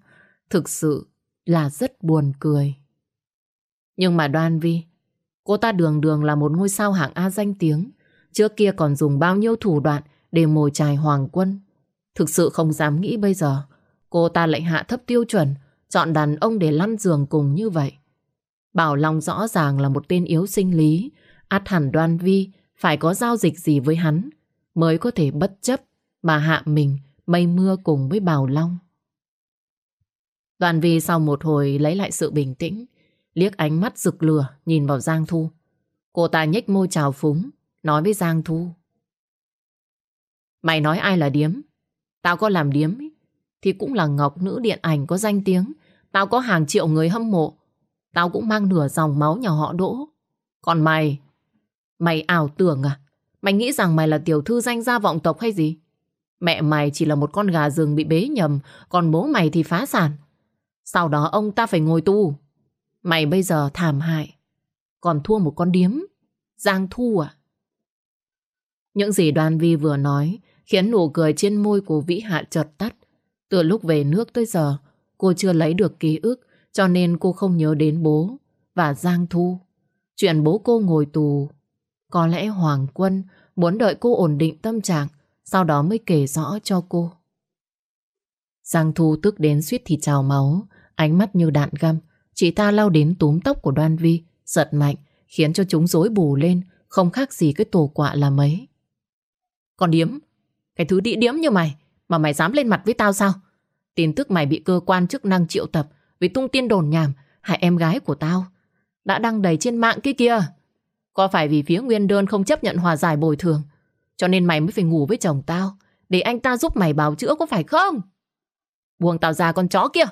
Thực sự là rất buồn cười. Nhưng mà Đoan Vi, cô ta đường đường là một ngôi sao hạng A danh tiếng. Trước kia còn dùng bao nhiêu thủ đoạn để mồi chài hoàng quân. Thực sự không dám nghĩ bây giờ cô ta lại hạ thấp tiêu chuẩn chọn đàn ông để lăn giường cùng như vậy. Bảo Long rõ ràng là một tên yếu sinh lý át hẳn Đoan Vi phải có giao dịch gì với hắn mới có thể bất chấp mà hạ mình mây mưa cùng với Bảo Long. Đoàn Vi sau một hồi lấy lại sự bình tĩnh, liếc ánh mắt rực lửa nhìn vào Giang Thu. Cô ta nhếch môi trào phúng, nói với Giang Thu. Mày nói ai là điếm? Tao có làm điếm ý, thì cũng là Ngọc nữ điện ảnh có danh tiếng. tao có hàng triệu người hâm mộ. Tao cũng mang nửa dòng máu nhà họ Đỗ. Còn mày, mày ảo tưởng à? Mày nghĩ rằng mày là tiểu thư danh gia vọng tộc hay gì? Mẹ mày chỉ là một con gà rừng bị bế nhầm, còn bố mày thì phá sản. Sau đó ông ta phải ngồi tù. Mày bây giờ thảm hại, còn thua một con điếm. Giang Thu à? Những gì Đoan Vi vừa nói khiến nụ cười trên môi của Vĩ Hạ chợt tắt. Từ lúc về nước tới giờ, cô chưa lấy được ký ức cho nên cô không nhớ đến bố và Giang Thu. Chuyện bố cô ngồi tù, có lẽ Hoàng Quân muốn đợi cô ổn định tâm trạng, sau đó mới kể rõ cho cô. Giang Thu tức đến suýt thì trào máu, ánh mắt như đạn găm. Chị ta lao đến túm tóc của Đoan Vi, giật mạnh, khiến cho chúng rối bù lên, không khác gì cái tổ quạ là mấy. Còn điếm, cái thứ đĩ điếm như mày, mà mày dám lên mặt với tao sao? Tin tức mày bị cơ quan chức năng triệu tập vì tung tin đồn nhảm hại em gái của tao. Đã đăng đầy trên mạng kia kìa. Có phải vì phía nguyên đơn không chấp nhận hòa giải bồi thường cho nên mày mới phải ngủ với chồng tao để anh ta giúp mày bào chữa có phải không? Buông tao ra con chó kia.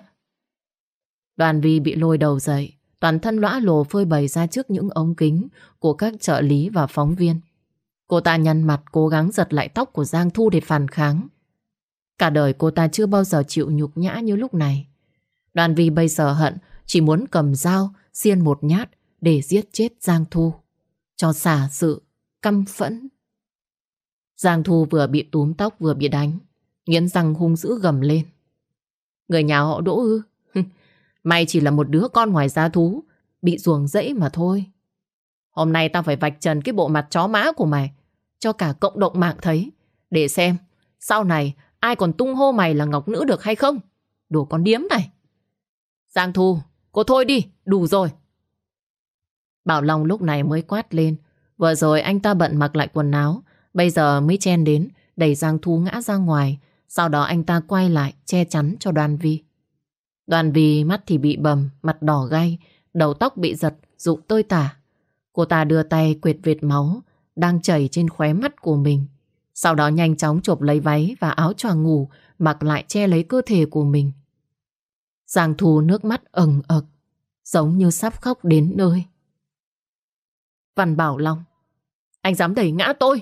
Đoàn vi bị lôi đầu dậy toàn thân lõa lồ phơi bày ra trước những ống kính của các trợ lý và phóng viên. Cô ta nhăn mặt cố gắng giật lại tóc của Giang Thu để phản kháng. Cả đời cô ta chưa bao giờ chịu nhục nhã như lúc này. Đoàn Vi bây giờ hận, chỉ muốn cầm dao, xiên một nhát để giết chết Giang Thu. Cho xả sự căm phẫn. Giang Thu vừa bị túm tóc vừa bị đánh. Nghiến răng hung dữ gầm lên. Người nhà họ đỗ ư? Mày chỉ là một đứa con ngoài gia thú, bị ruồng rẫy mà thôi. Hôm nay tao phải vạch trần cái bộ mặt chó má của mày, cho cả cộng đồng mạng thấy, để xem sau này ai còn tung hô mày là ngọc nữ được hay không. Đồ con điếm này. Giang Thu, cô thôi đi, đủ rồi. Bảo Long lúc này mới quát lên. Vừa rồi anh ta bận mặc lại quần áo, bây giờ mới chen đến, đẩy Giang Thu ngã ra ngoài. Sau đó anh ta quay lại, che chắn cho đoàn vi. Đoàn vi mắt thì bị bầm, mặt đỏ gay, đầu tóc bị giật, rụng tơi tả. Cô ta đưa tay quệt vệt máu, đang chảy trên khóe mắt của mình. Sau đó nhanh chóng chộp lấy váy và áo choàng ngủ, mặc lại che lấy cơ thể của mình. Giang Thu nước mắt ẩn ực, giống như sắp khóc đến nơi. Văn Bảo Long, anh dám đẩy ngã tôi.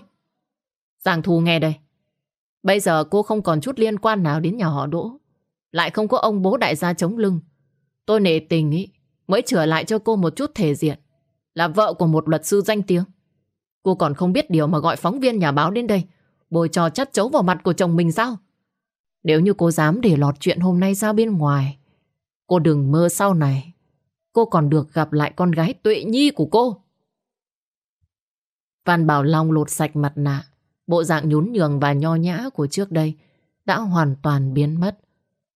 Giang Thu nghe đây. Bây giờ cô không còn chút liên quan nào đến nhà họ Đỗ. Lại không có ông bố đại gia chống lưng. Tôi nể tình ý Mới trở lại cho cô một chút thể diện. Là vợ của một luật sư danh tiếng. Cô còn không biết điều mà gọi phóng viên nhà báo đến đây. Bồi trò chất chấu vào mặt của chồng mình sao? Nếu như cô dám để lọt chuyện hôm nay ra bên ngoài Cô đừng mơ sau này. Cô còn được gặp lại con gái tuệ nhi của cô. Văn Bảo Long lột sạch mặt nạ Bộ dạng nhún nhường và nho nhã của trước đây Đã hoàn toàn biến mất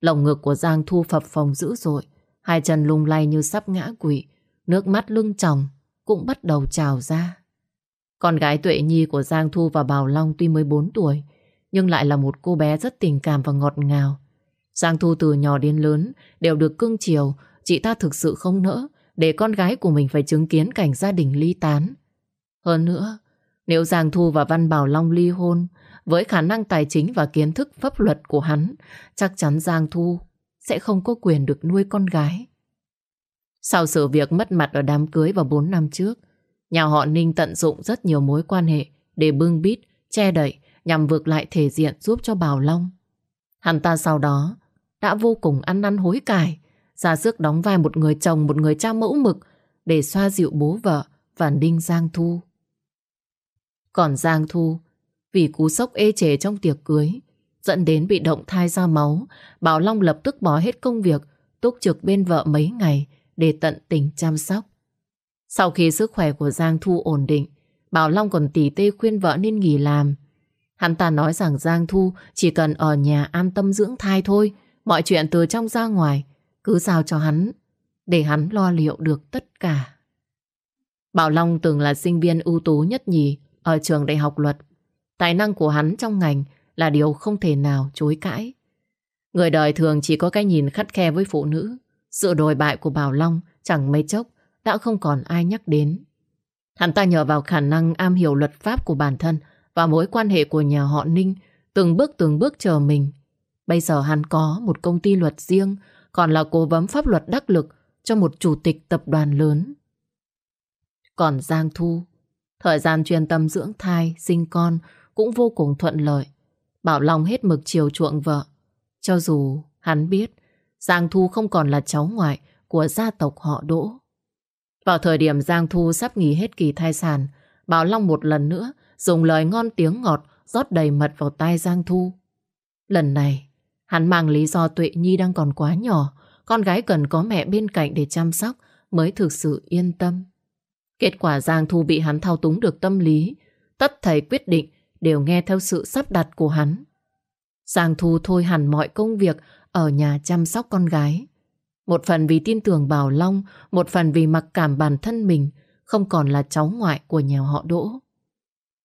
Lồng ngực của Giang Thu phập phồng dữ dội, hai chân lung lay như sắp ngã quỵ, nước mắt lưng tròng cũng bắt đầu trào ra. Con gái Tuệ Nhi của Giang Thu và Bảo Long tuy mới 4 tuổi, nhưng lại là một cô bé rất tình cảm và ngọt ngào. Giang Thu từ nhỏ đến lớn đều được cưng chiều, chị ta thực sự không nỡ để con gái của mình phải chứng kiến cảnh gia đình ly tán. Hơn nữa, nếu Giang Thu và Văn Bảo Long ly hôn, với khả năng tài chính và kiến thức pháp luật của hắn, chắc chắn Giang Thu sẽ không có quyền được nuôi con gái. Sau sự việc mất mặt ở đám cưới vào 4 năm trước, nhà họ Ninh tận dụng rất nhiều mối quan hệ để bưng bít, che đậy nhằm vượt lại thể diện giúp cho Bảo Long. Hắn ta sau đó đã vô cùng ăn năn hối cải, ra sức đóng vai một người chồng, một người cha mẫu mực để xoa dịu bố vợ và Ninh Giang Thu. Còn Giang Thu vì cú sốc ê chề trong tiệc cưới, dẫn đến bị động thai ra máu, Bảo Long lập tức bỏ hết công việc, túc trực bên vợ mấy ngày để tận tình chăm sóc. Sau khi sức khỏe của Giang Thu ổn định, Bảo Long còn tỉ tê khuyên vợ nên nghỉ làm. Hắn ta nói rằng Giang Thu chỉ cần ở nhà an tâm dưỡng thai thôi, mọi chuyện từ trong ra ngoài, cứ giao cho hắn, để hắn lo liệu được tất cả. Bảo Long từng là sinh viên ưu tú nhất nhì ở trường đại học luật. Tài năng của hắn trong ngành là điều không thể nào chối cãi. Người đời thường chỉ có cái nhìn khắt khe với phụ nữ. Sự đồi bại của Bảo Long chẳng mấy chốc đã không còn ai nhắc đến. Hắn ta nhờ vào khả năng am hiểu luật pháp của bản thân và mối quan hệ của nhà họ Ninh từng bước từng bước chờ mình. Bây giờ hắn có một công ty luật riêng, còn là cố vấn pháp luật đắc lực cho một chủ tịch tập đoàn lớn. Còn Giang Thu, thời gian chuyên tâm dưỡng thai, sinh con cũng vô cùng thuận lợi. Bảo Long hết mực chiều chuộng vợ. Cho dù hắn biết Giang Thu không còn là cháu ngoại của gia tộc họ Đỗ. Vào thời điểm Giang Thu sắp nghỉ hết kỳ thai sản, Bảo Long một lần nữa dùng lời ngon tiếng ngọt rót đầy mật vào tai Giang Thu. Lần này, hắn mang lý do Tuệ Nhi đang còn quá nhỏ, con gái cần có mẹ bên cạnh để chăm sóc mới thực sự yên tâm. Kết quả Giang Thu bị hắn thao túng được tâm lý, tất thầy quyết định đều nghe theo sự sắp đặt của hắn. Giang Thu thôi hẳn mọi công việc ở nhà chăm sóc con gái. Một phần vì tin tưởng Bảo Long, một phần vì mặc cảm bản thân mình không còn là cháu ngoại của nhà họ Đỗ.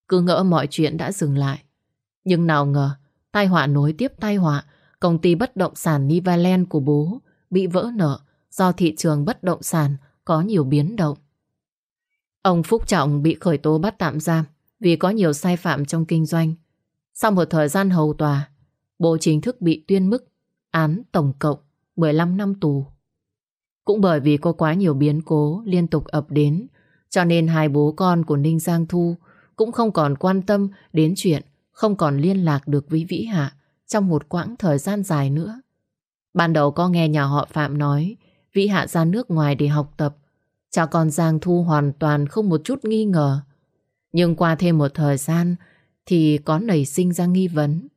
Cứ ngỡ mọi chuyện đã dừng lại. Nhưng nào ngờ, tai họa nối tiếp tai họa, công ty bất động sản Nivaland của bố bị vỡ nợ do thị trường bất động sản có nhiều biến động. Ông Phúc Trọng bị khởi tố bắt tạm giam vì có nhiều sai phạm trong kinh doanh. Sau một thời gian hầu tòa, bố chính thức bị tuyên mức án tổng cộng 15 năm tù. Cũng bởi vì có quá nhiều biến cố liên tục ập đến, cho nên hai bố con của Ninh Giang Thu cũng không còn quan tâm đến chuyện không còn liên lạc được với Vĩ Hạ trong một quãng thời gian dài nữa. Ban đầu có nghe nhà họ Phạm nói Vĩ Hạ ra nước ngoài để học tập. Cha con Giang Thu hoàn toàn không một chút nghi ngờ. Nhưng qua thêm một thời gian thì có nảy sinh ra nghi vấn.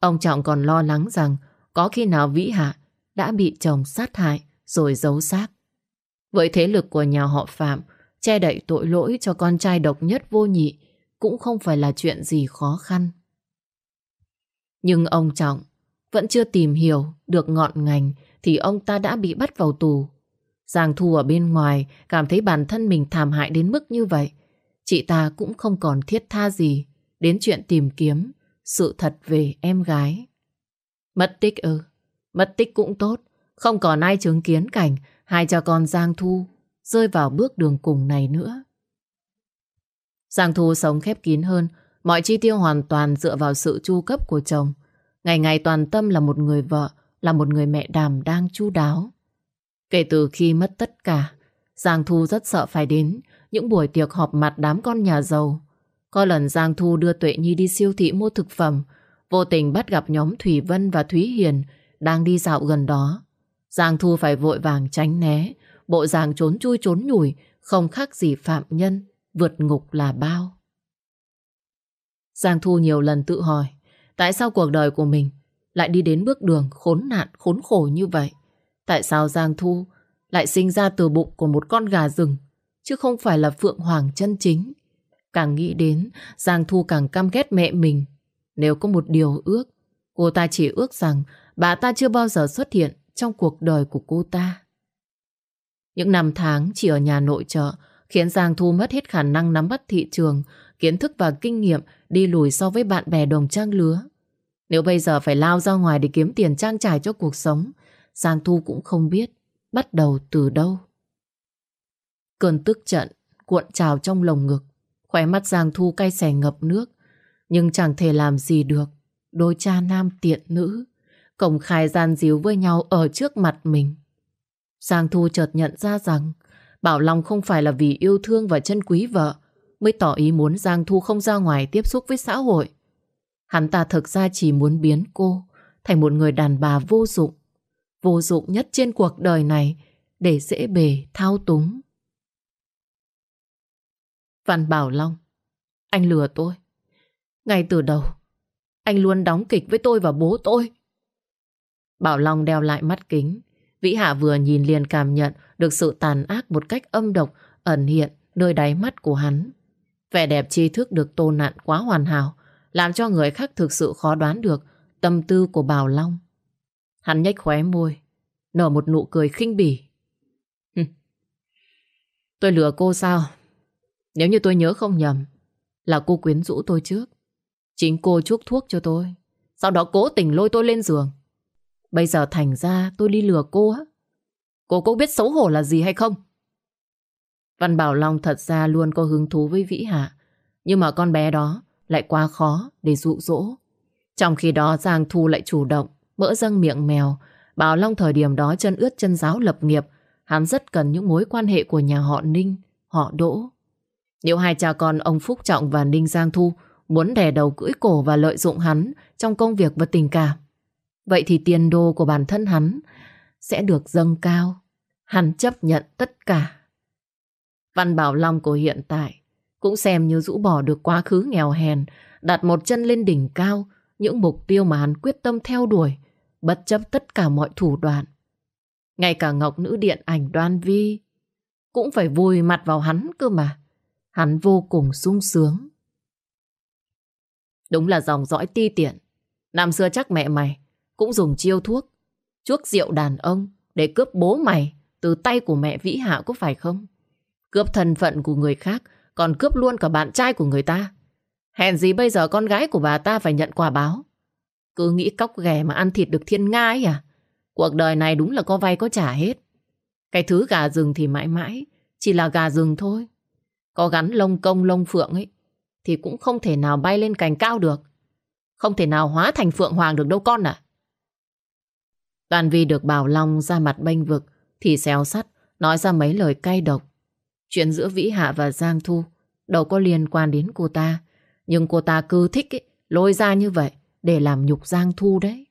Ông Trọng còn lo lắng rằng có khi nào Vĩ Hạ đã bị chồng sát hại rồi giấu xác. Với thế lực của nhà họ Phạm, che đậy tội lỗi cho con trai độc nhất vô nhị cũng không phải là chuyện gì khó khăn. Nhưng ông Trọng vẫn chưa tìm hiểu được ngọn ngành thì ông ta đã bị bắt vào tù. Giang Thu ở bên ngoài cảm thấy bản thân mình thảm hại đến mức như vậy. Chị ta cũng không còn thiết tha gì đến chuyện tìm kiếm sự thật về em gái. Mất tích ư? Mất tích cũng tốt. Không còn ai chứng kiến cảnh hai cha con Giang Thu rơi vào bước đường cùng này nữa. Giang Thu sống khép kín hơn, mọi chi tiêu hoàn toàn dựa vào sự chu cấp của chồng. Ngày ngày toàn tâm là một người vợ, là một người mẹ đàm đang chu đáo. Kể từ khi mất tất cả, Giang Thu rất sợ phải đến những buổi tiệc họp mặt đám con nhà giàu. Có lần Giang Thu đưa Tuệ Nhi đi siêu thị mua thực phẩm, vô tình bắt gặp nhóm Thủy Vân và Thúy Hiền đang đi dạo gần đó. Giang Thu phải vội vàng tránh né, bộ dạng trốn chui trốn nhủi, không khác gì phạm nhân, vượt ngục là bao. Giang Thu nhiều lần tự hỏi, tại sao cuộc đời của mình lại đi đến bước đường khốn nạn, khốn khổ như vậy? Tại sao Giang Thu lại sinh ra từ bụng của một con gà rừng, chứ không phải là Phượng Hoàng chân chính? Càng nghĩ đến, Giang Thu càng căm ghét mẹ mình. Nếu có một điều ước, cô ta chỉ ước rằng bà ta chưa bao giờ xuất hiện trong cuộc đời của cô ta. Những năm tháng chỉ ở nhà nội trợ khiến Giang Thu mất hết khả năng nắm bắt thị trường, kiến thức và kinh nghiệm đi lùi so với bạn bè đồng trang lứa. Nếu bây giờ phải lao ra ngoài để kiếm tiền trang trải cho cuộc sống, Giang Thu cũng không biết bắt đầu từ đâu. Cơn tức trận cuộn trào trong lồng ngực, khóe mắt Giang Thu cay xè ngập nước, nhưng chẳng thể làm gì được. Đôi cha nam tiện nữ, công khai gian díu với nhau ở trước mặt mình. Giang Thu chợt nhận ra rằng Bảo Long không phải là vì yêu thương và chân quý vợ mới tỏ ý muốn Giang Thu không ra ngoài tiếp xúc với xã hội. Hắn ta thực ra chỉ muốn biến cô thành một người đàn bà vô dụng, vô dụng nhất trên cuộc đời này để dễ bề thao túng. Văn Bảo Long, anh lừa tôi. Ngay từ đầu, anh luôn đóng kịch với tôi và bố tôi. Bảo Long đeo lại mắt kính. Vĩ Hạ vừa nhìn liền cảm nhận được sự tàn ác một cách âm độc ẩn hiện nơi đáy mắt của hắn. Vẻ đẹp tri thức được tô nặn quá hoàn hảo, làm cho người khác thực sự khó đoán được tâm tư của Bảo Long. Hắn nhếch khóe môi, nở một nụ cười khinh bỉ. tôi lừa cô sao? Nếu như tôi nhớ không nhầm, là cô quyến rũ tôi trước. Chính cô chuốc thuốc cho tôi, sau đó cố tình lôi tôi lên giường. Bây giờ thành ra tôi đi lừa cô á. Cô có biết xấu hổ là gì hay không? Văn Bảo Long thật ra luôn có hứng thú với Vĩ Hạ. Nhưng mà con bé đó lại quá khó để dụ dỗ. Trong khi đó Giang Thu lại chủ động, mỡ răng miệng mèo, Bảo Long thời điểm đó chân ướt chân giáo lập nghiệp, hắn rất cần những mối quan hệ của nhà họ Ninh, họ Đỗ. Nếu hai cha con ông Phúc Trọng và Ninh Giang Thu muốn đè đầu cưỡi cổ và lợi dụng hắn trong công việc và tình cảm, vậy thì tiền đô của bản thân hắn sẽ được dâng cao. Hắn chấp nhận tất cả. Văn Bảo Long của hiện tại cũng xem như rũ bỏ được quá khứ nghèo hèn, đặt một chân lên đỉnh cao, những mục tiêu mà hắn quyết tâm theo đuổi, bất chấp tất cả mọi thủ đoạn. Ngay cả Ngọc Nữ Điện ảnh đoan vi cũng phải vùi mặt vào hắn cơ mà. Hắn vô cùng sung sướng. Đúng là dòng dõi ti tiện. Năm xưa chắc mẹ mày cũng dùng chiêu thuốc, chuốc rượu đàn ông để cướp bố mày từ tay của mẹ Vĩ Hạ có phải không? Cướp thân phận của người khác, còn cướp luôn cả bạn trai của người ta. Hèn gì bây giờ con gái của bà ta phải nhận quả báo. Cứ nghĩ cóc ghẻ mà ăn thịt được thiên nga ấy à? Cuộc đời này đúng là có vay có trả hết. Cái thứ gà rừng thì mãi mãi, chỉ là gà rừng thôi. Có gắn lông công lông phượng ấy, thì cũng không thể nào bay lên cành cao được. Không thể nào hóa thành phượng hoàng được đâu con à. Toàn vi được Bảo Long ra mặt bênh vực, thì xéo sắt, nói ra mấy lời cay độc. Chuyện giữa Vĩ Hạ và Giang Thu đâu có liên quan đến cô ta. Nhưng cô ta cứ thích ấy, lôi ra như vậy để làm nhục Giang Thu đấy.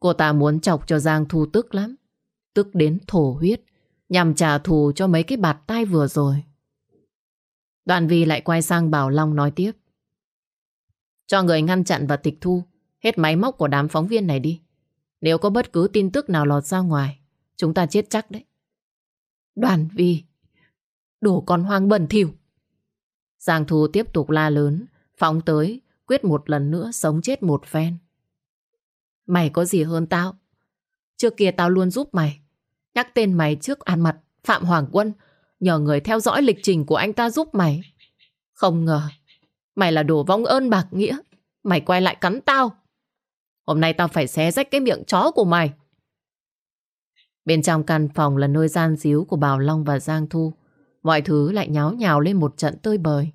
Cô ta muốn chọc cho Giang Thu tức lắm. Tức đến thổ huyết, nhằm trả thù cho mấy cái bạt tai vừa rồi. Đoàn Vi lại quay sang Bảo Long nói tiếp. Cho người ngăn chặn và tịch thu hết máy móc của đám phóng viên này đi. Nếu có bất cứ tin tức nào lọt ra ngoài, chúng ta chết chắc đấy. Đoàn Vi, đồ con hoang bẩn thỉu. Giang Thu tiếp tục la lớn, phóng tới, quyết một lần nữa sống chết một phen. Mày có gì hơn tao? Trước kia tao luôn giúp mày. Nhắc tên mày trước ăn mặt Phạm Hoàng Quân nhờ người theo dõi lịch trình của anh ta giúp mày. Không ngờ, mày là đồ vong ơn bạc nghĩa. Mày quay lại cắn tao. Hôm nay tao phải xé rách cái miệng chó của mày. Bên trong căn phòng là nơi gian díu của Bảo Long và Giang Thu. Mọi thứ lại nháo nhào lên một trận tơi bời.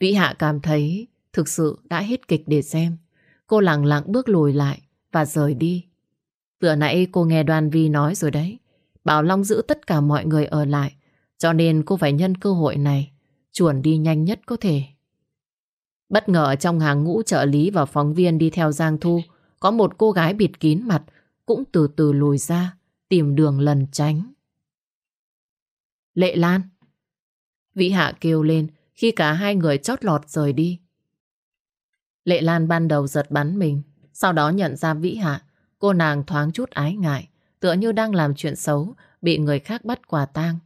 Vĩ Hạ cảm thấy thực sự đã hết kịch để xem. Cô lặng lặng bước lùi lại và rời đi. Vừa nãy cô nghe Đoan Vi nói rồi đấy. Bảo Long giữ tất cả mọi người ở lại. Cho nên cô phải nhân cơ hội này chuẩn đi nhanh nhất có thể. Bất ngờ trong hàng ngũ trợ lý và phóng viên đi theo Giang Thu, có một cô gái bịt kín mặt, cũng từ từ lùi ra, tìm đường lần tránh. Lệ Lan Vĩ Hạ kêu lên khi cả hai người chót lọt rời đi. Lệ Lan ban đầu giật bắn mình sau đó nhận ra Vĩ Hạ cô nàng thoáng chút ái ngại tựa như đang làm chuyện xấu bị người khác bắt quả tang.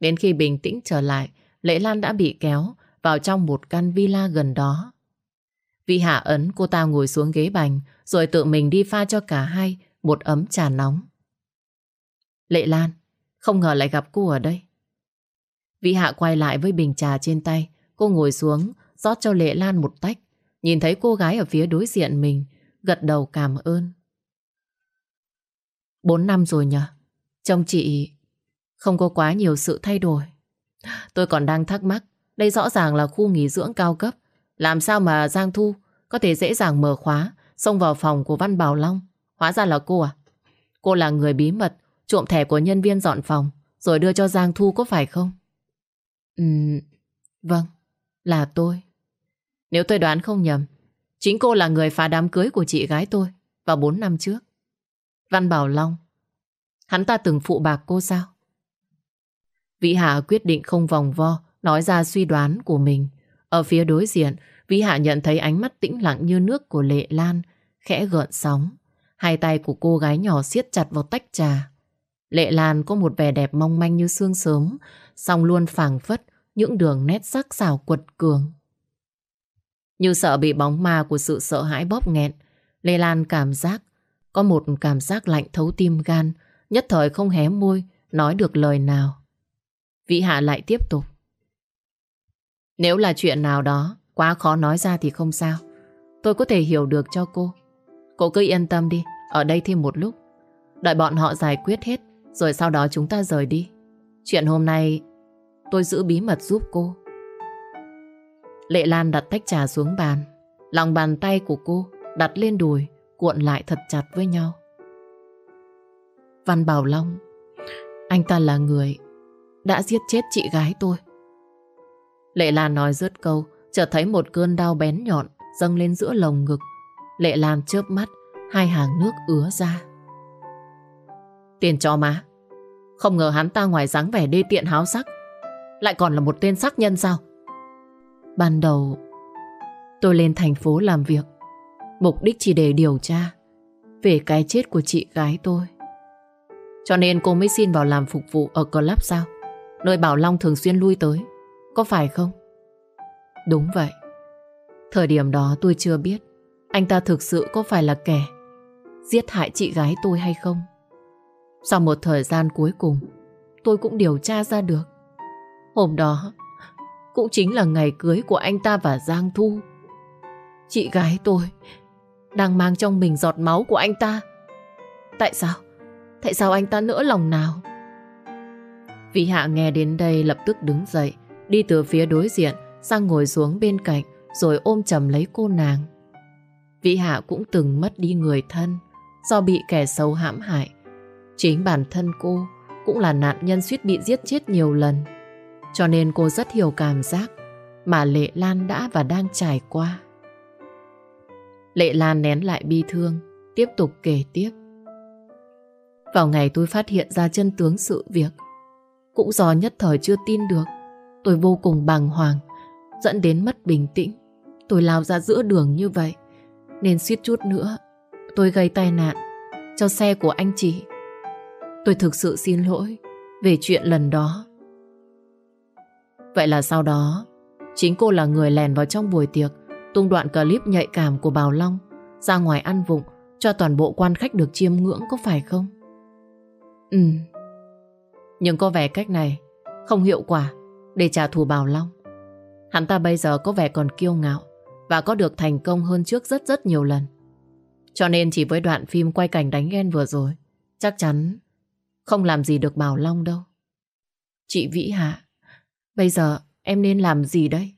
Đến khi bình tĩnh trở lại Lệ Lan đã bị kéo vào trong một căn villa gần đó. Vĩ hạ ấn cô ta ngồi xuống ghế bành rồi tự mình đi pha cho cả hai một ấm trà nóng. Lệ Lan, không ngờ lại gặp cô ở đây. Vĩ hạ quay lại với bình trà trên tay. Cô ngồi xuống, rót cho Lệ Lan một tách. Nhìn thấy cô gái ở phía đối diện mình, gật đầu cảm ơn. Bốn năm rồi nhờ. Trông chị không có quá nhiều sự thay đổi. Tôi còn đang thắc mắc, đây rõ ràng là khu nghỉ dưỡng cao cấp. Làm sao mà Giang Thu có thể dễ dàng mở khóa, xông vào phòng của Văn Bảo Long? Hóa ra là cô à? Cô là người bí mật, trộm thẻ của nhân viên dọn phòng, rồi đưa cho Giang Thu có phải không? Ừm, vâng, là tôi. Nếu tôi đoán không nhầm, chính cô là người phá đám cưới của chị gái tôi vào 4 năm trước. Văn Bảo Long, hắn ta từng phụ bạc cô sao? Vĩ Hạ quyết định không vòng vo, nói ra suy đoán của mình. Ở phía đối diện, Vĩ Hạ nhận thấy ánh mắt tĩnh lặng như nước của Lệ Lan, khẽ gợn sóng. Hai tay của cô gái nhỏ siết chặt vào tách trà. Lệ Lan có một vẻ đẹp mong manh như sương sớm, song luôn phảng phất những đường nét sắc sảo quật cường. Như sợ bị bóng ma của sự sợ hãi bóp nghẹn, Lê Lan cảm giác có một cảm giác lạnh thấu tim gan, nhất thời không hé môi, nói được lời nào. Vị Hạ lại tiếp tục. Nếu là chuyện nào đó quá khó nói ra thì không sao. Tôi có thể hiểu được cho cô. Cô cứ yên tâm đi, ở đây thêm một lúc. Đợi bọn họ giải quyết hết, rồi sau đó chúng ta rời đi. Chuyện hôm nay tôi giữ bí mật giúp cô. Lệ Lan đặt tách trà xuống bàn. Lòng bàn tay của cô đặt lên đùi, cuộn lại thật chặt với nhau. Văn Bảo Long, anh ta là người đã giết chết chị gái tôi. Lệ Lan nói rớt câu, chợt thấy một cơn đau bén nhọn dâng lên giữa lồng ngực. Lệ Lan chớp mắt, hai hàng nước ứa ra. Tiền cho má. Không ngờ hắn ta ngoài dáng vẻ đê tiện háo sắc, lại còn là một tên sát nhân sao? Ban đầu, tôi lên thành phố làm việc, mục đích chỉ để điều tra về cái chết của chị gái tôi. Cho nên cô mới xin vào làm phục vụ ở club sao? Nơi Bảo Long thường xuyên lui tới. Có phải không? Đúng vậy. Thời điểm đó tôi chưa biết anh ta thực sự có phải là kẻ giết hại chị gái tôi hay không. Sau một thời gian cuối cùng, tôi cũng điều tra ra được. Hôm đó cũng chính là ngày cưới của anh ta và Giang Thu. Chị gái tôi đang mang trong mình giọt máu của anh ta. Tại sao? Tại sao anh ta nỡ lòng nào? Vị Hạ nghe đến đây lập tức đứng dậy, đi từ phía đối diện sang ngồi xuống bên cạnh rồi ôm chầm lấy cô nàng. Vị Hạ cũng từng mất đi người thân do bị kẻ xấu hãm hại. Chính bản thân cô cũng là nạn nhân suýt bị giết chết nhiều lần. Cho nên cô rất hiểu cảm giác mà Lệ Lan đã và đang trải qua. Lệ Lan nén lại bi thương, tiếp tục kể tiếp. Vào ngày tôi phát hiện ra chân tướng sự việc, cũng do nhất thời chưa tin được, tôi vô cùng bàng hoàng, dẫn đến mất bình tĩnh. Tôi lao ra giữa đường như vậy, nên suýt chút nữa tôi gây tai nạn cho xe của anh chị. Tôi thực sự xin lỗi về chuyện lần đó. Vậy là sau đó, chính cô là người lèn vào trong buổi tiệc, tung đoạn clip nhạy cảm của Bảo Long ra ngoài ăn vụng cho toàn bộ quan khách được chiêm ngưỡng có phải không? Ừ. Nhưng có vẻ cách này không hiệu quả để trả thù Bảo Long. Hắn ta bây giờ có vẻ còn kiêu ngạo và có được thành công hơn trước rất rất nhiều lần. Cho nên chỉ với đoạn phim quay cảnh đánh ghen vừa rồi, chắc chắn không làm gì được Bảo Long đâu. Chị Vĩ Hạ, bây giờ em nên làm gì đây?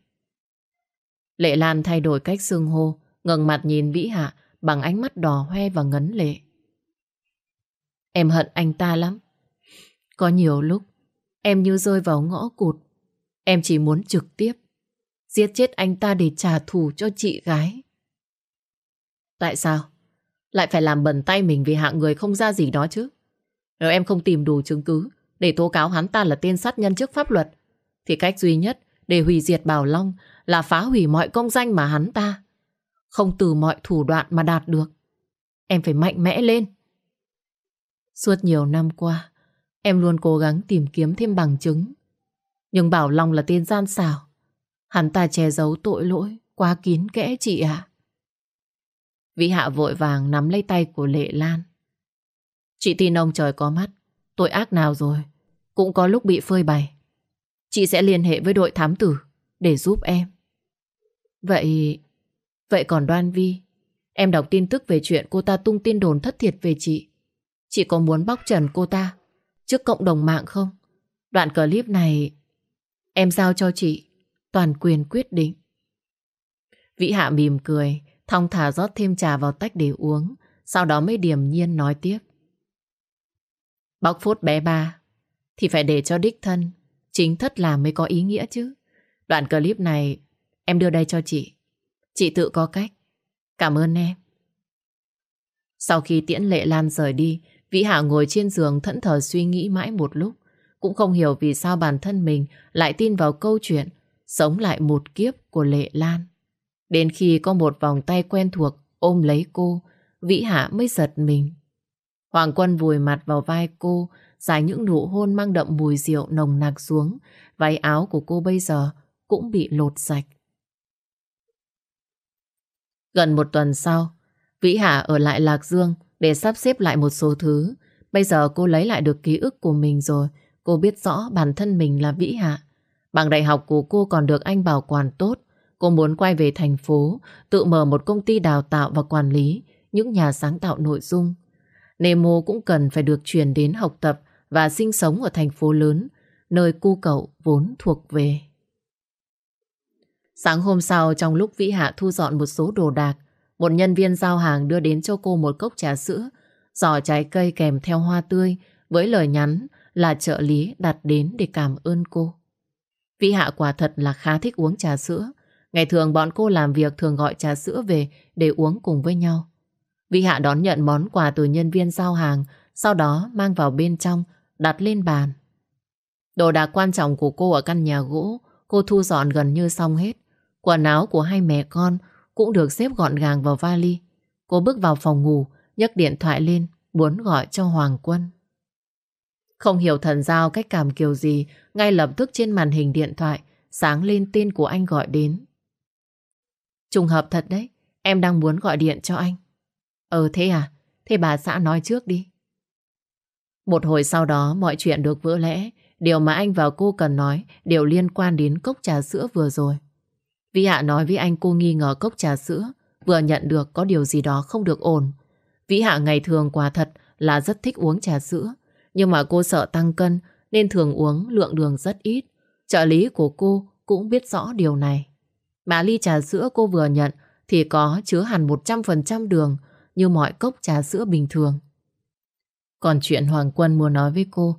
Lệ Lan thay đổi cách xương hô, ngẩng mặt nhìn Vĩ Hạ bằng ánh mắt đỏ hoe và ngấn lệ. Em hận anh ta lắm. Có nhiều lúc em như rơi vào ngõ cụt. Em chỉ muốn trực tiếp giết chết anh ta để trả thù cho chị gái. Tại sao? Lại phải làm bẩn tay mình vì hạng người không ra gì đó chứ? Nếu em không tìm đủ chứng cứ để tố cáo hắn ta là tên sát nhân trước pháp luật, thì cách duy nhất để hủy diệt Bảo Long là phá hủy mọi công danh mà hắn ta không từ mọi thủ đoạn mà đạt được. Em phải mạnh mẽ lên. Suốt nhiều năm qua, em luôn cố gắng tìm kiếm thêm bằng chứng. Nhưng Bảo Long là tên gian xảo. Hắn ta che giấu tội lỗi, quá kín kẽ chị ạ. Vĩ Hạ vội vàng nắm lấy tay của Lệ Lan. Chị tin ông trời có mắt, tội ác nào rồi, cũng có lúc bị phơi bày. Chị sẽ liên hệ với đội thám tử để giúp em. Vậy... Vậy còn Đoan Vi, em đọc tin tức về chuyện cô ta tung tin đồn thất thiệt về chị. Chị có muốn bóc trần cô ta trước cộng đồng mạng không? Đoạn clip này em giao cho chị toàn quyền quyết định. Vĩ Hạ mỉm cười, thong thả rót thêm trà vào tách để uống, sau đó mới điềm nhiên nói tiếp. Bóc phốt bé ba thì phải để cho đích thân, chính thất làm mới có ý nghĩa chứ. Đoạn clip này em đưa đây cho chị. Chị tự có cách. Cảm ơn em. Sau khi tiễn lệ Lan rời đi, Vĩ Hạ ngồi trên giường thẫn thờ suy nghĩ mãi một lúc. Cũng không hiểu vì sao bản thân mình lại tin vào câu chuyện sống lại một kiếp của Lệ Lan. Đến khi có một vòng tay quen thuộc ôm lấy cô, Vĩ Hạ mới giật mình. Hoàng Quân vùi mặt vào vai cô, dài những nụ hôn mang đậm mùi rượu nồng nặc xuống. Váy áo của cô bây giờ cũng bị lột sạch. Gần một tuần sau, Vĩ Hạ ở lại Lạc Dương để sắp xếp lại một số thứ. Bây giờ cô lấy lại được ký ức của mình rồi. Cô biết rõ bản thân mình là Vĩ Hạ. Bằng đại học của cô còn được anh bảo quản tốt. Cô muốn quay về thành phố, tự mở một công ty đào tạo và quản lý những nhà sáng tạo nội dung. Nemo cũng cần phải được chuyển đến học tập và sinh sống ở thành phố lớn, nơi cu cậu vốn thuộc về. Sáng hôm sau, trong lúc Vĩ Hạ thu dọn một số đồ đạc, một nhân viên giao hàng đưa đến cho cô một cốc trà sữa, giỏ trái cây kèm theo hoa tươi với lời nhắn là trợ lý đặt đến để cảm ơn cô. Vĩ Hạ quả thật là khá thích uống trà sữa. Ngày thường bọn cô làm việc thường gọi trà sữa về để uống cùng với nhau. Vĩ Hạ đón nhận món quà từ nhân viên giao hàng, sau đó mang vào bên trong, đặt lên bàn. Đồ đạc quan trọng của cô ở căn nhà gỗ, cô thu dọn gần như xong hết. Quần áo của hai mẹ con cũng được xếp gọn gàng vào vali. Cô bước vào phòng ngủ, nhấc điện thoại lên, muốn gọi cho Hoàng Quân. Không hiểu thần giao cách cảm kiểu gì, ngay lập tức trên màn hình điện thoại sáng lên tên của anh gọi đến. Trùng hợp thật đấy, em đang muốn gọi điện cho anh. Ờ thế à, thế bà xã nói trước đi. Một hồi sau đó mọi chuyện được vỡ lẽ, điều mà anh và cô cần nói đều liên quan đến cốc trà sữa vừa rồi. Vi Hạ nói với anh cô nghi ngờ cốc trà sữa vừa nhận được có điều gì đó không được ổn. Vĩ Hạ ngày thường quả thật là rất thích uống trà sữa, nhưng mà cô sợ tăng cân nên thường uống lượng đường rất ít. Trợ lý của cô cũng biết rõ điều này. Mà ly trà sữa cô vừa nhận thì có chứa hẳn 100% đường như mọi cốc trà sữa bình thường. Còn chuyện Hoàng Quân muốn nói với cô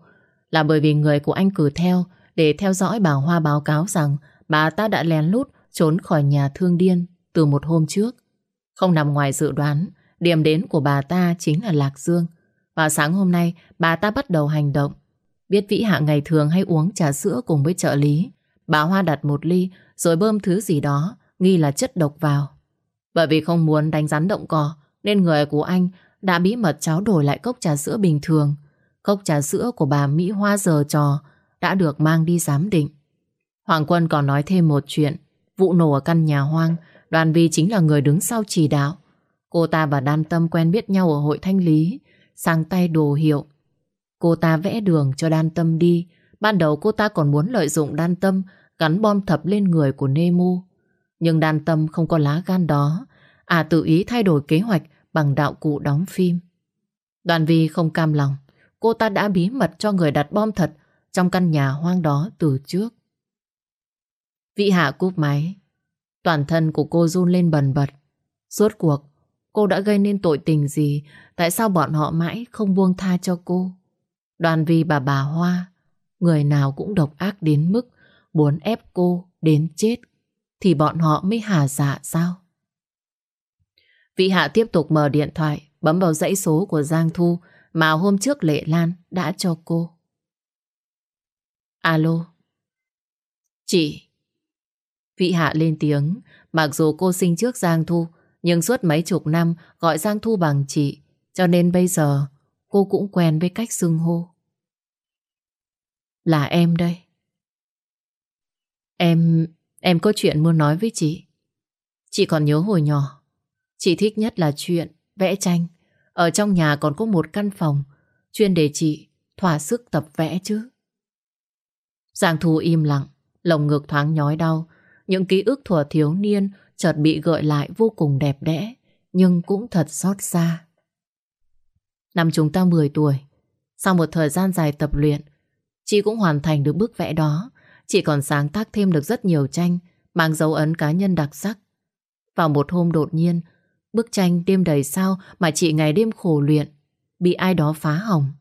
là bởi vì người của anh cử theo để theo dõi bà Hoa báo cáo rằng bà ta đã lén lút trốn khỏi nhà thương điên từ một hôm trước. Không nằm ngoài dự đoán, điểm đến của bà ta chính là Lạc Dương. Và sáng hôm nay, bà ta bắt đầu hành động. Biết Vĩ Hạ ngày thường hay uống trà sữa cùng với trợ lý. Bà Hoa đặt một ly rồi bơm thứ gì đó, nghi là chất độc vào. Bởi vì không muốn đánh rắn động cỏ, nên người của anh đã bí mật tráo đổi lại cốc trà sữa bình thường. Cốc trà sữa của bà Mỹ Hoa giờ trò đã được mang đi giám định. Hoàng Quân còn nói thêm một chuyện. Vụ nổ ở căn nhà hoang, đoàn vi chính là người đứng sau chỉ đạo. Cô ta và Đan Tâm quen biết nhau ở hội thanh lý, sang tay đồ hiệu. Cô ta vẽ đường cho Đan Tâm đi. Ban đầu cô ta còn muốn lợi dụng Đan Tâm gắn bom thập lên người của Nemu. Nhưng Đan Tâm không có lá gan đó. À tự ý thay đổi kế hoạch bằng đạo cụ đóng phim. Đoàn Vi không cam lòng. Cô ta đã bí mật cho người đặt bom thật trong căn nhà hoang đó từ trước. Vị hạ cúp máy. Toàn thân của cô run lên bần bật. Suốt cuộc, cô đã gây nên tội tình gì? Tại sao bọn họ mãi không buông tha cho cô? Đoàn Vi bà bà Hoa, người nào cũng độc ác đến mức muốn ép cô đến chết, thì bọn họ mới hà dạ sao? Vị hạ tiếp tục mở điện thoại, bấm vào dãy số của Giang Thu mà hôm trước Lệ Lan đã cho cô. Alo. Chị. Vị hạ lên tiếng, mặc dù cô sinh trước Giang Thu, nhưng suốt mấy chục năm gọi Giang Thu bằng chị, cho nên bây giờ cô cũng quen với cách xưng hô. Là em đây. Em, em có chuyện muốn nói với chị. Chị còn nhớ hồi nhỏ, chị thích nhất là chuyện vẽ tranh. Ở trong nhà còn có một căn phòng chuyên để chị thỏa sức tập vẽ chứ. Giang Thu im lặng, lồng ngực thoáng nhói đau. Những ký ức thuở thiếu niên chợt bị gợi lại vô cùng đẹp đẽ, nhưng cũng thật xót xa. Năm chúng ta 10 tuổi, sau một thời gian dài tập luyện, chị cũng hoàn thành được bức vẽ đó. Chị còn sáng tác thêm được rất nhiều tranh, mang dấu ấn cá nhân đặc sắc. Vào một hôm đột nhiên, bức tranh đêm đầy sao mà chị ngày đêm khổ luyện, bị ai đó phá hỏng.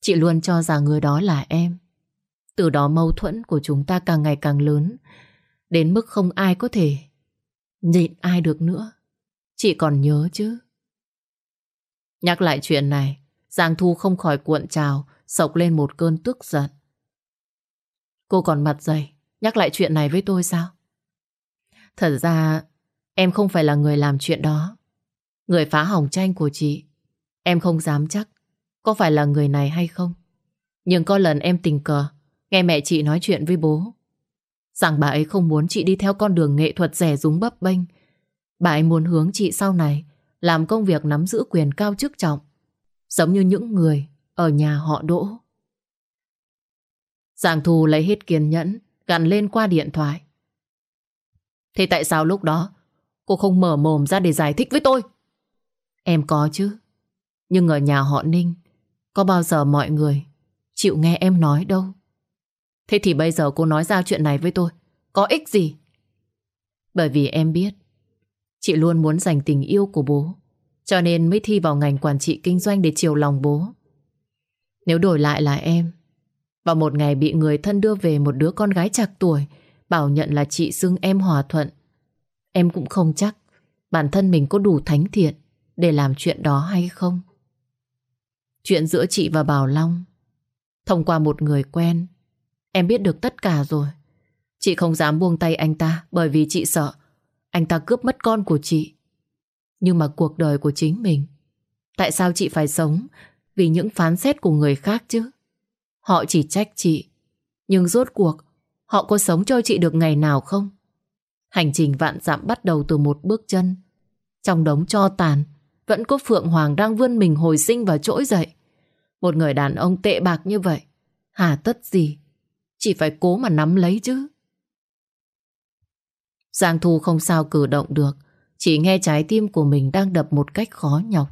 Chị luôn cho rằng người đó là em. Từ đó mâu thuẫn của chúng ta càng ngày càng lớn, đến mức không ai có thể nhịn ai được nữa. Chị còn nhớ chứ? Nhắc lại chuyện này, Giang Thu không khỏi cuộn trào, sộc lên một cơn tức giận. Cô còn mặt dày, nhắc lại chuyện này với tôi sao? Thật ra, em không phải là người làm chuyện đó. Người phá hỏng tranh của chị, em không dám chắc có phải là người này hay không. Nhưng có lần em tình cờ, nghe mẹ chị nói chuyện với bố. Rằng bà ấy không muốn chị đi theo con đường nghệ thuật rẻ rúng bấp bênh. Bà ấy muốn hướng chị sau này làm công việc nắm giữ quyền cao chức trọng. Giống như những người ở nhà họ đỗ. Giàng Thu lấy hết kiên nhẫn, gằn lên qua điện thoại. Thế tại sao lúc đó cô không mở mồm ra để giải thích với tôi? Em có chứ. Nhưng ở nhà họ Ninh, có bao giờ mọi người chịu nghe em nói đâu. Thế thì bây giờ cô nói ra chuyện này với tôi, có ích gì? Bởi vì em biết, chị luôn muốn dành tình yêu của bố Cho nên mới thi vào ngành quản trị kinh doanh để chiều lòng bố. Nếu đổi lại là em, và một ngày bị người thân đưa về một đứa con gái chạc tuổi, bảo nhận là chị xưng em hòa thuận, em cũng không chắc bản thân mình có đủ thánh thiện để làm chuyện đó hay không. Chuyện giữa chị và Bảo Long, thông qua một người quen, em biết được tất cả rồi. Chị không dám buông tay anh ta bởi vì chị sợ anh ta cướp mất con của chị. Nhưng mà cuộc đời của chính mình, tại sao chị phải sống vì những phán xét của người khác chứ? Họ chỉ trách chị, nhưng rốt cuộc họ có sống cho chị được ngày nào không? Hành trình vạn dặm bắt đầu từ một bước chân. Trong đống cho tàn, vẫn có Phượng Hoàng đang vươn mình hồi sinh và trỗi dậy. Một người đàn ông tệ bạc như vậy, hà tất gì? Chỉ phải cố mà nắm lấy chứ. Giang Thu không sao cử động được, chỉ nghe trái tim của mình đang đập một cách khó nhọc.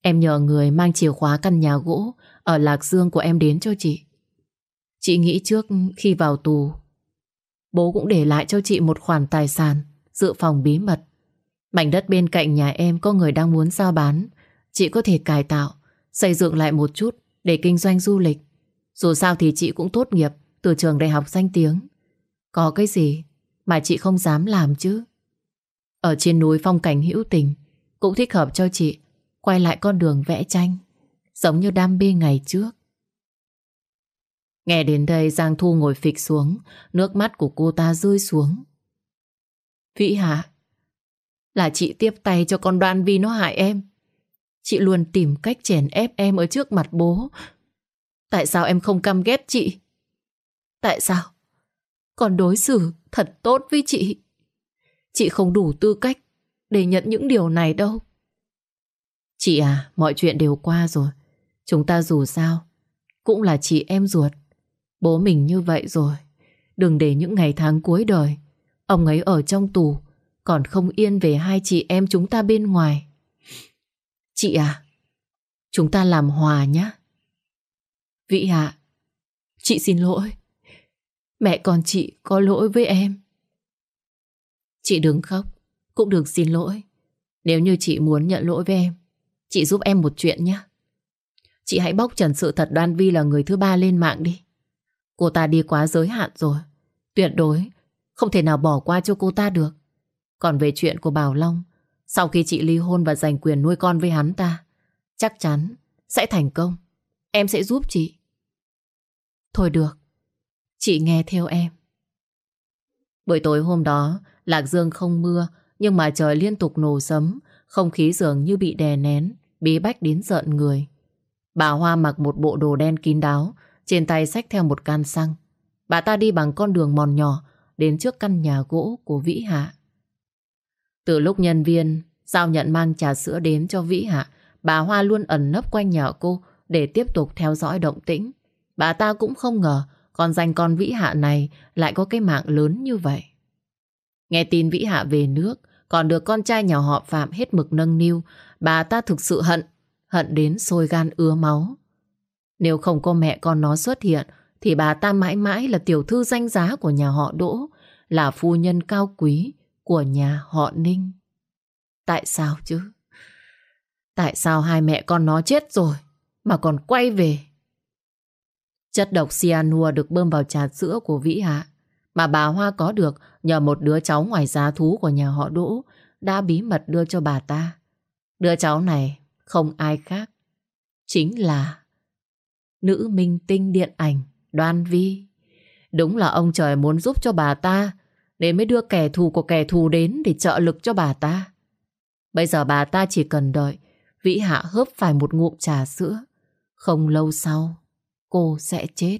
Em nhờ người mang chìa khóa căn nhà gỗ ở Lạc Dương của em đến cho chị. Chị nghĩ trước khi vào tù, bố cũng để lại cho chị một khoản tài sản dự phòng bí mật. Mảnh đất bên cạnh nhà em có người đang muốn giao bán, chị có thể cải tạo, xây dựng lại một chút để kinh doanh du lịch. Dù sao thì chị cũng tốt nghiệp từ trường đại học danh tiếng. Có cái gì mà chị không dám làm chứ? Ở trên núi phong cảnh hữu tình cũng thích hợp cho chị quay lại con đường vẽ tranh, giống như đam mê ngày trước. Nghe đến đây Giang Thu ngồi phịch xuống, nước mắt của cô ta rơi xuống. Vĩ Hạ, là chị tiếp tay cho con đoan vi nó hại em. Chị luôn tìm cách chèn ép em ở trước mặt bố. Tại sao em không căm ghét chị? Tại sao? Còn đối xử thật tốt với chị. Chị không đủ tư cách để nhận những điều này đâu. Chị à, mọi chuyện đều qua rồi. Chúng ta dù sao, cũng là chị em ruột. Bố mình như vậy rồi. Đừng để những ngày tháng cuối đời, ông ấy ở trong tù, còn không yên về hai chị em chúng ta bên ngoài. Chị à, chúng ta làm hòa nhé. vị Hạ, chị xin lỗi. Mẹ con chị có lỗi với em. Chị đừng khóc, cũng đừng xin lỗi. Nếu như chị muốn nhận lỗi với em, chị giúp em một chuyện nhé. Chị hãy bóc trần sự thật Đoan Vi là người thứ ba lên mạng đi. Cô ta đi quá giới hạn rồi. Tuyệt đối không thể nào bỏ qua cho cô ta được. Còn về chuyện của Bảo Long, sau khi chị ly hôn và giành quyền nuôi con với hắn ta, chắc chắn sẽ thành công. Em sẽ giúp chị. Thôi được, chị nghe theo em. Buổi tối hôm đó, Lạc Dương không mưa, nhưng mà trời liên tục nổ sấm, không khí dường như bị đè nén, bí bách đến giận người. Bà Hoa mặc một bộ đồ đen kín đáo, trên tay xách theo một can xăng. Bà ta đi bằng con đường mòn nhỏ đến trước căn nhà gỗ của Vĩ Hạ. Từ lúc nhân viên giao nhận mang trà sữa đến cho Vĩ Hạ, bà Hoa luôn ẩn nấp quanh nhà cô để tiếp tục theo dõi động tĩnh. Bà ta cũng không ngờ con danh con Vĩ Hạ này lại có cái mạng lớn như vậy. Nghe tin Vĩ Hạ về nước, còn được con trai nhà họ Phạm hết mực nâng niu, bà ta thực sự hận, hận đến sôi gan ứa máu. Nếu không có mẹ con nó xuất hiện, thì bà ta mãi mãi là tiểu thư danh giá của nhà họ Đỗ, là phu nhân cao quý của nhà họ Ninh. Tại sao chứ? Tại sao hai mẹ con nó chết rồi mà còn quay về? Chất độc cyanua được bơm vào trà sữa của Vĩ Hạ mà bà Hoa có được nhờ một đứa cháu ngoài giá thú của nhà họ Đỗ đã bí mật đưa cho bà ta. Đứa cháu này không ai khác, chính là nữ minh tinh điện ảnh Đoan Vi. Đúng là ông trời muốn giúp cho bà ta nên mới đưa kẻ thù của kẻ thù đến để trợ lực cho bà ta. Bây giờ bà ta chỉ cần đợi Vĩ Hạ hớp phải một ngụm trà sữa. Không lâu sau, cô sẽ chết.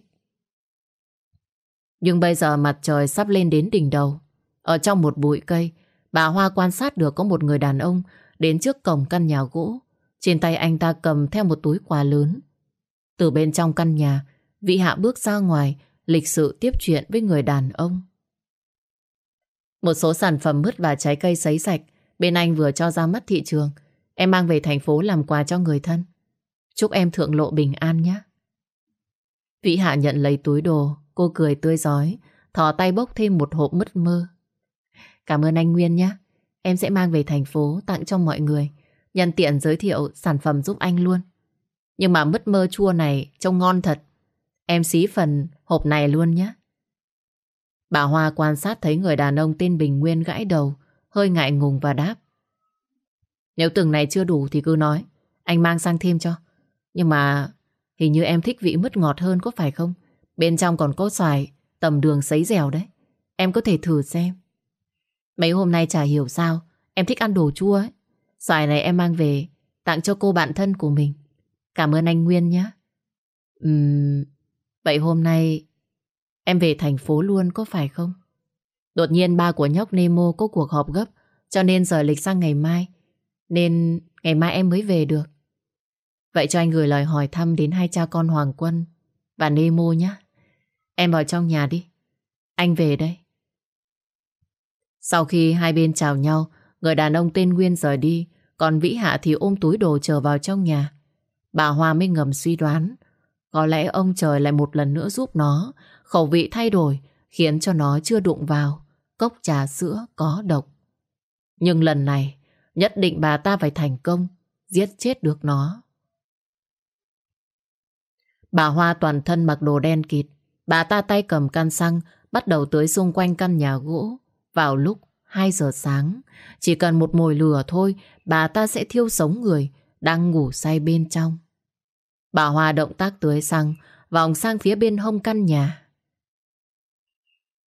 Nhưng bây giờ mặt trời sắp lên đến đỉnh đầu. Ở trong một bụi cây, bà Hoa quan sát được có một người đàn ông đến trước cổng căn nhà gỗ. Trên tay anh ta cầm theo một túi quà lớn. Từ bên trong căn nhà, vị hạ bước ra ngoài, lịch sự tiếp chuyện với người đàn ông. Một số sản phẩm mứt và trái cây sấy sạch bên anh vừa cho ra mắt thị trường. Em mang về thành phố làm quà cho người thân. Chúc em thượng lộ bình an nhé. vị Hạ nhận lấy túi đồ, cô cười tươi giói, thò tay bốc thêm một hộp mứt mơ. Cảm ơn anh Nguyên nhé. em sẽ mang về thành phố tặng cho mọi người. Nhân tiện giới thiệu sản phẩm giúp anh luôn. Nhưng mà mứt mơ chua này trông ngon thật. Em xí phần hộp này luôn nhé. Bà Hoa quan sát thấy người đàn ông tên Bình Nguyên gãi đầu, hơi ngại ngùng và đáp. Nếu từng này chưa đủ thì cứ nói, anh mang sang thêm cho. Nhưng mà hình như em thích vị mứt ngọt hơn có phải không? Bên trong còn có xoài, tầm đường sấy dẻo đấy. Em có thể thử xem. Mấy hôm nay chả hiểu sao, em thích ăn đồ chua ấy. Xoài này em mang về, tặng cho cô bạn thân của mình. Cảm ơn anh Nguyên nhé. Ừm, vậy hôm nay em về thành phố luôn có phải không? Đột nhiên ba của nhóc Nemo có cuộc họp gấp, cho nên rời lịch sang ngày mai. Nên ngày mai em mới về được. Vậy cho anh gửi lời hỏi thăm đến hai cha con Hoàng Quân và Nemo nhé. Em vào trong nhà đi. Anh về đây. Sau khi hai bên chào nhau, người đàn ông tên Nguyên rời đi, còn Vĩ Hạ thì ôm túi đồ trở vào trong nhà. Bà Hoa mới ngầm suy đoán, có lẽ ông trời lại một lần nữa giúp nó, khẩu vị thay đổi, khiến cho nó chưa đụng vào cốc trà sữa có độc. Nhưng lần này, nhất định bà ta phải thành công, giết chết được nó. Bà Hoa toàn thân mặc đồ đen kịt, bà ta tay cầm can xăng, bắt đầu tưới xung quanh căn nhà gỗ. Vào lúc 2 giờ sáng, chỉ cần một mồi lửa thôi, bà ta sẽ thiêu sống người đang ngủ say bên trong. Bà Hoa động tác tưới xăng, vòng sang phía bên hông căn nhà.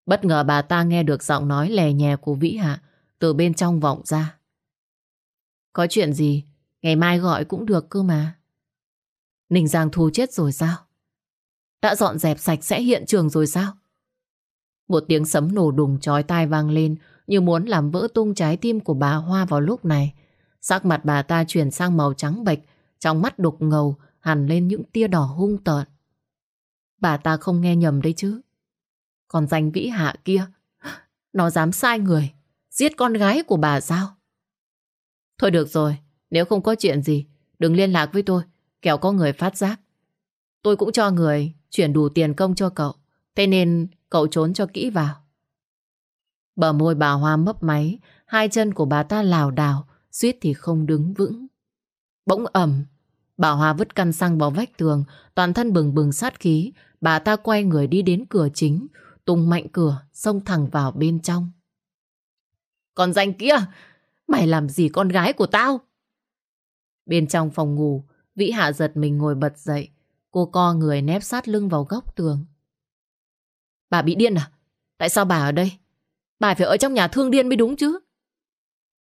Bất ngờ bà ta nghe được giọng nói lè nhè của Vĩ Hạ từ bên trong vọng ra. Có chuyện gì? Ngày mai gọi cũng được cơ mà. Ninh Giang Thu chết rồi sao? Đã dọn dẹp sạch sẽ hiện trường rồi sao? Một tiếng sấm nổ đùng chói tai vang lên như muốn làm vỡ tung trái tim của bà Hoa vào lúc này. Sắc mặt bà ta chuyển sang màu trắng bệch, trong mắt đục ngầu hẳn lên những tia đỏ hung tợn. Bà ta không nghe nhầm đấy chứ. Còn danh vĩ hạ kia, nó dám sai người, giết con gái của bà sao? Thôi được rồi, nếu không có chuyện gì, đừng liên lạc với tôi, kẻo có người phát giác. Tôi cũng cho người chuyển đủ tiền công cho cậu, thế nên cậu trốn cho kỹ vào. Bờ môi bà Hoa mấp máy, hai chân của bà ta lảo đảo, suýt thì không đứng vững. Bỗng ẩm, bà Hoa vứt căn xăng vào vách tường, toàn thân bừng bừng sát khí, bà ta quay người đi đến cửa chính, tung mạnh cửa, xông thẳng vào bên trong. Còn danh kia, mày làm gì con gái của tao? Bên trong phòng ngủ, Vĩ Hạ giật mình ngồi bật dậy. Cô co người nép sát lưng vào góc tường. Bà bị điên à? Tại sao bà ở đây? Bà phải ở trong nhà thương điên mới đúng chứ.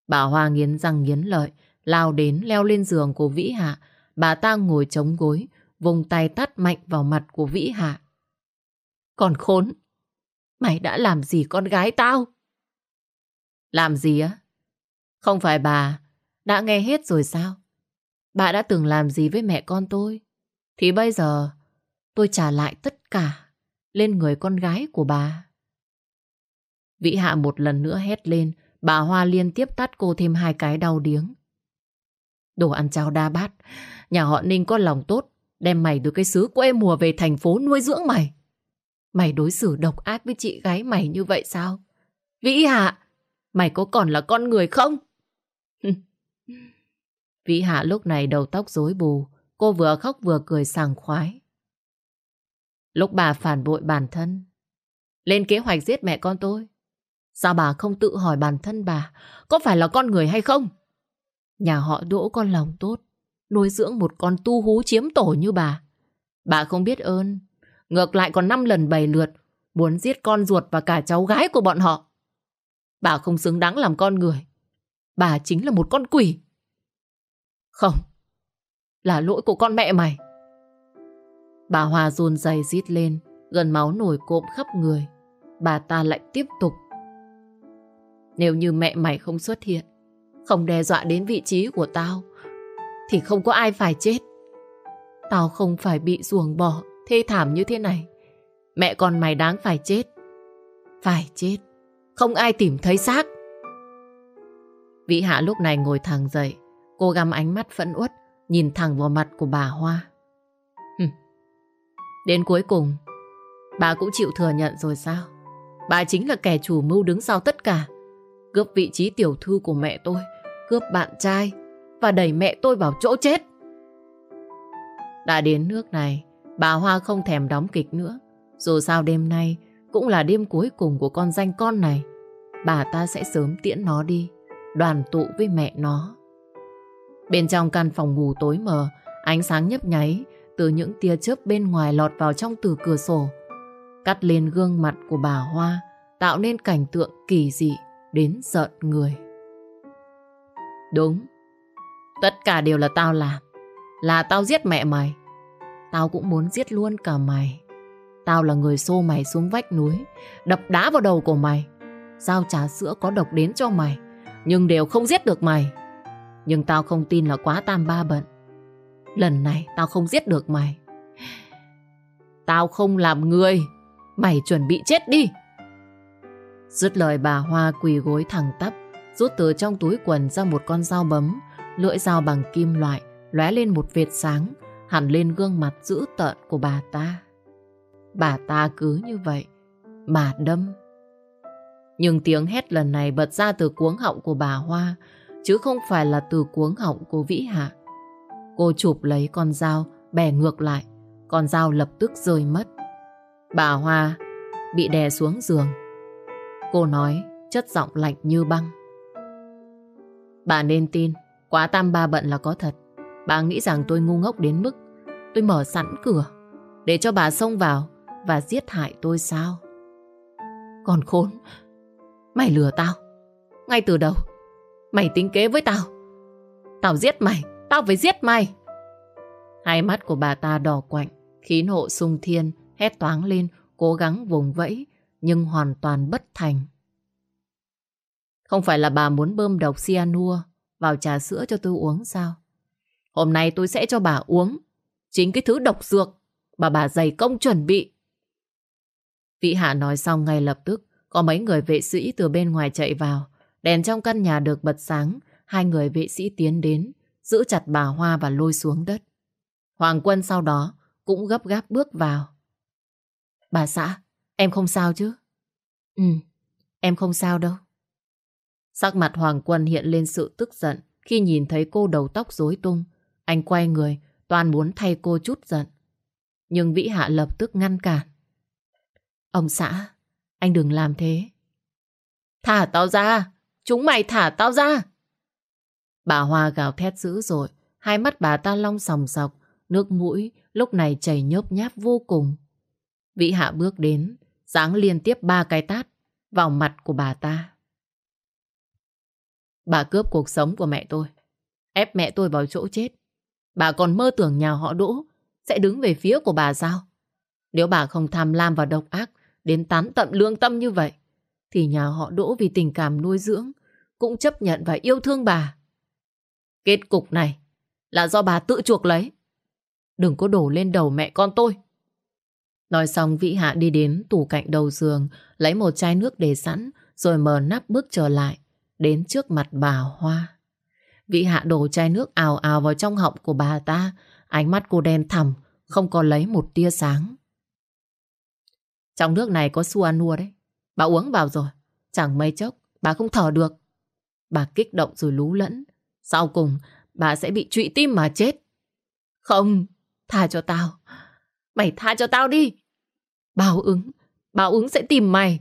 Bà Hoa nghiến răng nghiến lợi, lao đến leo lên giường của Vĩ Hạ. Bà ta ngồi chống gối, vùng tay tắt mạnh vào mặt của Vĩ Hạ. Còn khốn, mày đã làm gì con gái tao? Làm gì á? Không phải bà đã nghe hết rồi sao? Bà đã từng làm gì với mẹ con tôi? Thì bây giờ tôi trả lại tất cả lên người con gái của bà. Vĩ Hạ một lần nữa hét lên, bà Hoa liên tiếp tắt cô thêm hai cái đau điếng. Đồ ăn cháo đa bát, nhà họ Ninh có lòng tốt, đem mày từ cái xứ quê mùa về thành phố nuôi dưỡng mày. Mày đối xử độc ác với chị gái mày như vậy sao? Vĩ Hạ, mày có còn là con người không? Vĩ Hạ lúc này đầu tóc rối bù, cô vừa khóc vừa cười sảng khoái. Lúc bà phản bội bản thân, lên kế hoạch giết mẹ con tôi, sao bà không tự hỏi bản thân bà có phải là con người hay không? Nhà họ đỗ con lòng tốt, nuôi dưỡng một con tu hú chiếm tổ như bà. Bà không biết ơn, ngược lại còn năm lần bày lượt muốn giết con ruột và cả cháu gái của bọn họ. Bà không xứng đáng làm con người. Bà chính là một con quỷ. Không, là lỗi của con mẹ mày. Bà Hòa run rẩy rít lên, gần máu nổi cộm khắp người. Bà ta lại tiếp tục. Nếu như mẹ mày không xuất hiện, không đe dọa đến vị trí của tao, thì không có ai phải chết. Tao không phải bị ruồng bỏ, thê thảm như thế này. Mẹ con mày đáng phải chết. Phải chết. Không ai tìm thấy xác. Vĩ Hạ lúc này ngồi thẳng dậy. Cô găm ánh mắt phẫn uất, nhìn thẳng vào mặt của bà Hoa. Hừm. Đến cuối cùng, bà cũng chịu thừa nhận rồi sao? Bà chính là kẻ chủ mưu đứng sau tất cả cướp vị trí tiểu thư của mẹ tôi, cướp bạn trai và đẩy mẹ tôi vào chỗ chết. Đã đến nước này, bà Hoa không thèm đóng kịch nữa. Dù sao đêm nay cũng là đêm cuối cùng của con danh con này. Bà ta sẽ sớm tiễn nó đi, đoàn tụ với mẹ nó. Bên trong căn phòng ngủ tối mờ, ánh sáng nhấp nháy từ những tia chớp bên ngoài lọt vào trong từ cửa sổ. Cắt lên gương mặt của bà Hoa, tạo nên cảnh tượng kỳ dị đến giận người. Đúng, tất cả đều là tao làm. Là tao giết mẹ mày. Tao cũng muốn giết luôn cả mày. Tao là người xô mày xuống vách núi, đập đá vào đầu của mày. Giao trà sữa có độc đến cho mày, nhưng đều không giết được mày. Nhưng tao không tin là quá tam ba bận. Lần này tao không giết được mày. Tao không làm người. Mày chuẩn bị chết đi. Dứt lời bà Hoa quỳ gối thẳng tắp, rút từ trong túi quần ra một con dao bấm, lưỡi dao bằng kim loại, lóe lên một vệt sáng, hẳn lên gương mặt dữ tợn của bà ta. Bà ta cứ như vậy, bà đâm. Nhưng tiếng hét lần này bật ra từ cuống họng của bà Hoa, chứ không phải là từ cuống họng của Vĩ Hạ. Cô chụp lấy con dao, bẻ ngược lại, con dao lập tức rơi mất. Bà Hoa bị đè xuống giường. Cô nói, chất giọng lạnh như băng. Bà nên tin, quá tam ba bận là có thật. Bà nghĩ rằng tôi ngu ngốc đến mức tôi mở sẵn cửa để cho bà xông vào và giết hại tôi sao? Còn khốn, mày lừa tao. Ngay từ đầu, mày tính kế với tao. Tao giết mày, tao phải giết mày. Hai mắt của bà ta đỏ quạnh, khí nộ sung thiên, hét toáng lên, cố gắng vùng vẫy, nhưng hoàn toàn bất thành. Không phải là bà muốn bơm độc cyanua vào trà sữa cho tôi uống sao? Hôm nay tôi sẽ cho bà uống chính cái thứ độc dược mà bà dày công chuẩn bị. Vị Hạ nói xong ngay lập tức, có mấy người vệ sĩ từ bên ngoài chạy vào. Đèn trong căn nhà được bật sáng, hai người vệ sĩ tiến đến, giữ chặt bà Hoa và lôi xuống đất. Hoàng Quân sau đó cũng gấp gáp bước vào. Bà xã, em không sao chứ? Ừ, em không sao đâu. Sắc mặt Hoàng Quân hiện lên sự tức giận khi nhìn thấy cô đầu tóc rối tung. Anh quay người, toàn muốn thay cô chút giận. Nhưng Vĩ Hạ lập tức ngăn cản. Ông xã, anh đừng làm thế. Thả tao ra! Chúng mày thả tao ra! Bà Hoa gào thét dữ rồi, hai mắt bà ta long sòng sọc, nước mũi lúc này chảy nhớp nháp vô cùng. Vĩ Hạ bước đến, giáng liên tiếp ba cái tát vào mặt của bà ta. Bà cướp cuộc sống của mẹ tôi, ép mẹ tôi vào chỗ chết. Bà còn mơ tưởng nhà họ Đỗ sẽ đứng về phía của bà sao? Nếu bà không tham lam và độc ác đến tán tận lương tâm như vậy, thì nhà họ Đỗ vì tình cảm nuôi dưỡng cũng chấp nhận và yêu thương bà. Kết cục này là do bà tự chuộc lấy. Đừng có đổ lên đầu mẹ con tôi. Nói xong Vĩ Hạ đi đến tủ cạnh đầu giường, lấy một chai nước để sẵn, rồi mở nắp bước trở lại, đến trước mặt bà Hoa. Vĩ Hạ đổ chai nước ào ào vào trong họng của bà ta, ánh mắt cô đen thẳm, không có lấy một tia sáng. Trong nước này có suanua đấy. Bà uống vào rồi. Chẳng mấy chốc, bà không thở được. Bà kích động rồi lú lẫn. Sau cùng, bà sẽ bị trụy tim mà chết. Không, tha cho tao. Mày tha cho tao đi. Báo ứng, báo ứng sẽ tìm mày.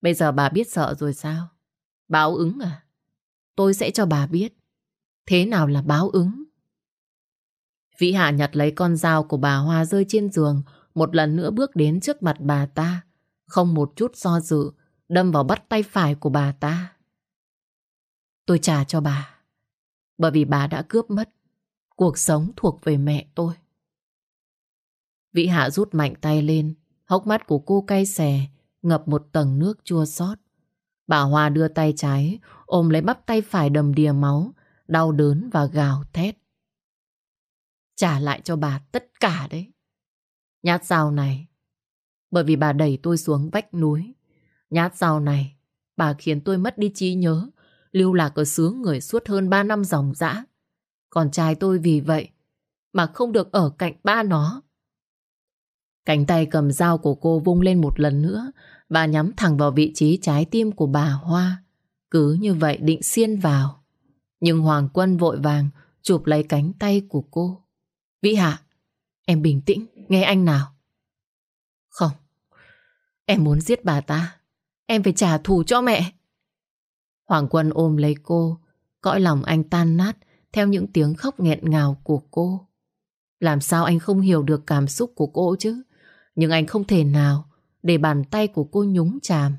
Bây giờ bà biết sợ rồi sao? Báo ứng à? Tôi sẽ cho bà biết. Thế nào là báo ứng? Vĩ Hạ nhặt lấy con dao của bà Hoa rơi trên giường, một lần nữa bước đến trước mặt bà ta, không một chút do dự, đâm vào bắt tay phải của bà ta. Tôi trả cho bà, bởi vì bà đã cướp mất cuộc sống thuộc về mẹ tôi. Vĩ Hạ rút mạnh tay lên, hốc mắt của cô cay xè, ngập một tầng nước chua xót. Bà Hoa đưa tay trái, ôm lấy bắp tay phải đầm đìa máu, đau đớn và gào thét. Trả lại cho bà tất cả đấy. Nhát dao này, bởi vì bà đẩy tôi xuống vách núi. Nhát dao này, bà khiến tôi mất đi trí nhớ, lưu lạc ở xứ người suốt hơn 3 năm dòng dã. Còn trai tôi vì vậy mà không được ở cạnh ba nó. Cánh tay cầm dao của cô vung lên một lần nữa và nhắm thẳng vào vị trí trái tim của bà Hoa. Cứ như vậy định xiên vào. Nhưng Hoàng Quân vội vàng chụp lấy cánh tay của cô. Vĩ Hạ, em bình tĩnh, nghe anh nào. Không, em muốn giết bà ta. Em phải trả thù cho mẹ. Hoàng Quân ôm lấy cô, cõi lòng anh tan nát theo những tiếng khóc nghẹn ngào của cô. Làm sao anh không hiểu được cảm xúc của cô chứ? Nhưng anh không thể nào để bàn tay của cô nhúng chàm.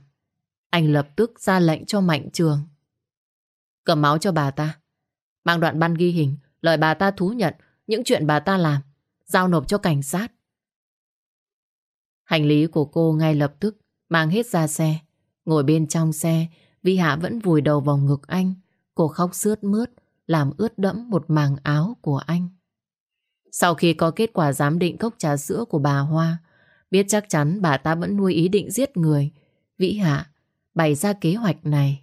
Anh lập tức ra lệnh cho Mạnh Trường. Cầm máu cho bà ta. Mang đoạn băng ghi hình, lời bà ta thú nhận những chuyện bà ta làm, giao nộp cho cảnh sát. Hành lý của cô ngay lập tức mang hết ra xe. Ngồi bên trong xe, Vi Hạ vẫn vùi đầu vào ngực anh. Cô khóc sướt mướt, làm ướt đẫm một màng áo của anh. Sau khi có kết quả giám định cốc trà sữa của bà Hoa, biết chắc chắn bà ta vẫn nuôi ý định giết người, Vĩ Hạ bày ra kế hoạch này.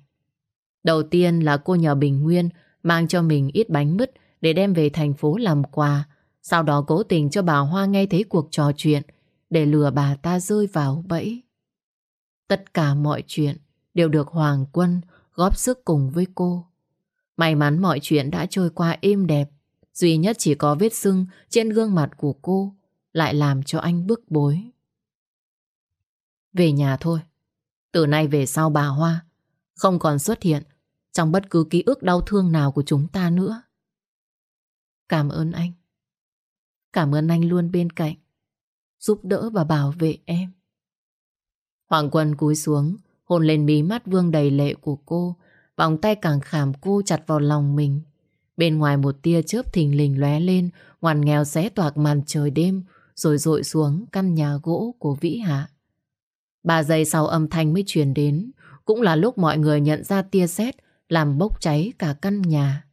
Đầu tiên là cô nhờ Bình Nguyên mang cho mình ít bánh mứt để đem về thành phố làm quà. Sau đó cố tình cho bà Hoa nghe thấy cuộc trò chuyện để lừa bà ta rơi vào bẫy. Tất cả mọi chuyện đều được Hoàng Quân góp sức cùng với cô. May mắn mọi chuyện đã trôi qua êm đẹp. Duy nhất chỉ có vết sưng trên gương mặt của cô lại làm cho anh bức bối. Về nhà thôi. Từ nay về sau bà Hoa không còn xuất hiện trong bất cứ ký ức đau thương nào của chúng ta nữa. Cảm ơn anh. Cảm ơn anh luôn bên cạnh, giúp đỡ và bảo vệ em. Hoàng Quân cúi xuống, hôn lên mí mắt vương đầy lệ của cô, vòng tay càng khảm cô chặt vào lòng mình. Bên ngoài một tia chớp thình lình lóe lên, ngoằn nghèo xé toạc màn trời đêm, rồi rội xuống căn nhà gỗ của Vĩ Hạ. Ba giây sau âm thanh mới truyền đến, cũng là lúc mọi người nhận ra tia sét làm bốc cháy cả căn nhà.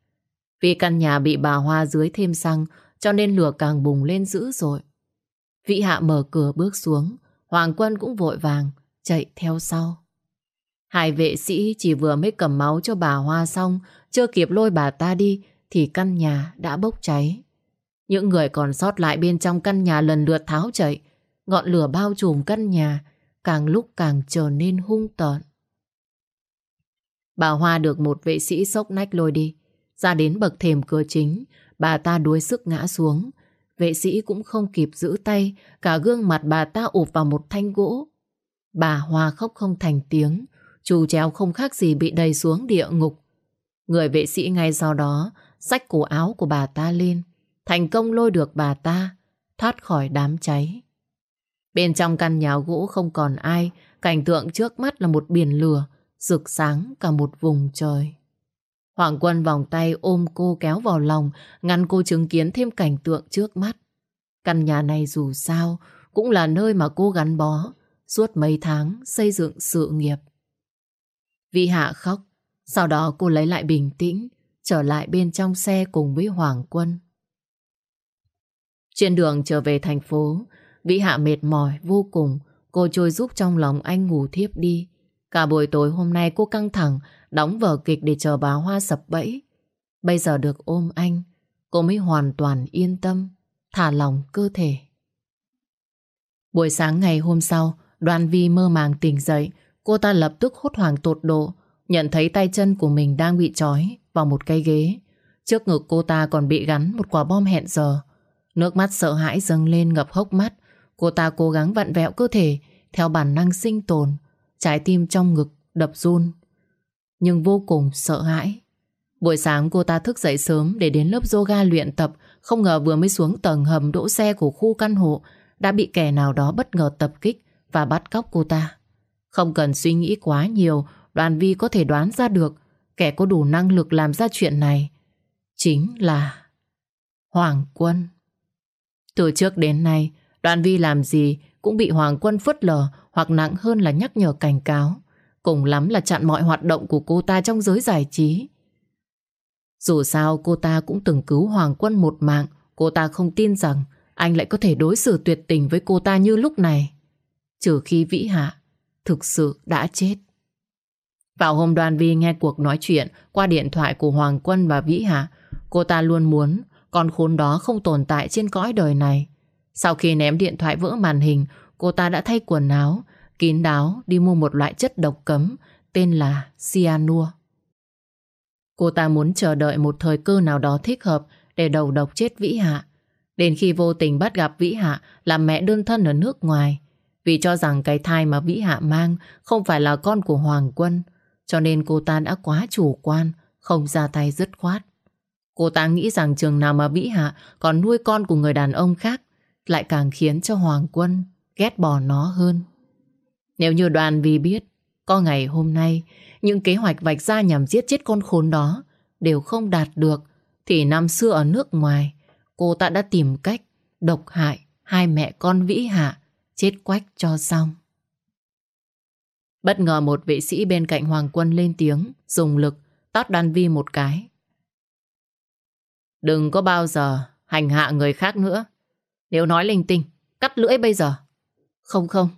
Vì căn nhà bị bà Hoa dưới thêm xăng, cho nên lửa càng bùng lên dữ dội. Vĩ Hạ mở cửa bước xuống, Hoàng Quân cũng vội vàng chạy theo sau. Hai vệ sĩ chỉ vừa mới cầm máu cho bà Hoa xong, chưa kịp lôi bà ta đi, thì căn nhà đã bốc cháy. Những người còn sót lại bên trong căn nhà lần lượt tháo chạy, ngọn lửa bao trùm căn nhà, càng lúc càng trở nên hung tợn. Bà Hoa được một vệ sĩ sốc nách lôi đi, ra đến bậc thềm cửa chính, bà ta đuối sức ngã xuống. Vệ sĩ cũng không kịp giữ tay, cả gương mặt bà ta ụp vào một thanh gỗ. Bà Hoa khóc không thành tiếng, Chú chéo không khác gì bị đầy xuống địa ngục. Người vệ sĩ ngay sau đó xách cổ áo của bà ta lên, thành công lôi được bà ta thoát khỏi đám cháy. Bên trong căn nhà gỗ không còn ai, cảnh tượng trước mắt là một biển lửa, rực sáng cả một vùng trời. Hoàng Quân vòng tay ôm cô kéo vào lòng, ngăn cô chứng kiến thêm cảnh tượng trước mắt. Căn nhà này dù sao cũng là nơi mà cô gắn bó suốt mấy tháng xây dựng sự nghiệp. vị Hạ khóc, sau đó cô lấy lại bình tĩnh, trở lại bên trong xe cùng với Hoàng Quân. Trên đường trở về thành phố, Vĩ Hạ mệt mỏi vô cùng, cô trôi giúp trong lòng anh ngủ thiếp đi. Cả buổi tối hôm nay cô căng thẳng, đóng vở kịch để chờ bà Hoa sập bẫy. Bây giờ được ôm anh, cô mới hoàn toàn yên tâm, thả lòng cơ thể. Buổi sáng ngày hôm sau, Đoàn Vi mơ màng tỉnh dậy, Cô ta lập tức hốt hoảng tột độ Nhận thấy tay chân của mình đang bị trói Vào một cây ghế Trước ngực cô ta còn bị gắn một quả bom hẹn giờ Nước mắt sợ hãi dâng lên ngập hốc mắt Cô ta cố gắng vặn vẹo cơ thể Theo bản năng sinh tồn Trái tim trong ngực đập run Nhưng vô cùng sợ hãi Buổi sáng cô ta thức dậy sớm Để đến lớp yoga luyện tập Không ngờ vừa mới xuống tầng hầm đỗ xe của khu căn hộ Đã bị kẻ nào đó bất ngờ tập kích Và bắt cóc cô ta không cần suy nghĩ quá nhiều, đoàn vi có thể đoán ra được kẻ có đủ năng lực làm ra chuyện này. Chính là Hoàng Quân. Từ trước đến nay, đoàn vi làm gì cũng bị Hoàng Quân phớt lờ hoặc nặng hơn là nhắc nhở cảnh cáo. Cùng lắm là chặn mọi hoạt động của cô ta trong giới giải trí. Dù sao cô ta cũng từng cứu Hoàng Quân một mạng, cô ta không tin rằng anh lại có thể đối xử tuyệt tình với cô ta như lúc này. Trừ khi Vĩ Hạ thực sự đã chết. Vào hôm đoàn vi nghe cuộc nói chuyện qua điện thoại của Hoàng Quân và Vĩ Hạ, cô ta luôn muốn con khốn đó không tồn tại trên cõi đời này. Sau khi ném điện thoại vỡ màn hình, cô ta đã thay quần áo, kín đáo đi mua một loại chất độc cấm tên là cyanua. Cô ta muốn chờ đợi một thời cơ nào đó thích hợp để đầu độc chết Vĩ Hạ. Đến khi vô tình bắt gặp Vĩ Hạ là mẹ đơn thân ở nước ngoài, vì cho rằng cái thai mà Vĩ Hạ mang không phải là con của Hoàng Quân, cho nên cô ta đã quá chủ quan, không ra tay dứt khoát. Cô ta nghĩ rằng trường nào mà Vĩ Hạ còn nuôi con của người đàn ông khác lại càng khiến cho Hoàng Quân ghét bỏ nó hơn. Nếu như đoàn vì biết, có ngày hôm nay, những kế hoạch vạch ra nhằm giết chết con khốn đó đều không đạt được, thì năm xưa ở nước ngoài, cô ta đã tìm cách độc hại hai mẹ con Vĩ Hạ, chết quách cho xong. Bất ngờ một vệ sĩ bên cạnh Hoàng Quân lên tiếng, dùng lực tát đan vi một cái. Đừng có bao giờ hành hạ người khác nữa. Nếu nói linh tinh, cắt lưỡi bây giờ. Không không,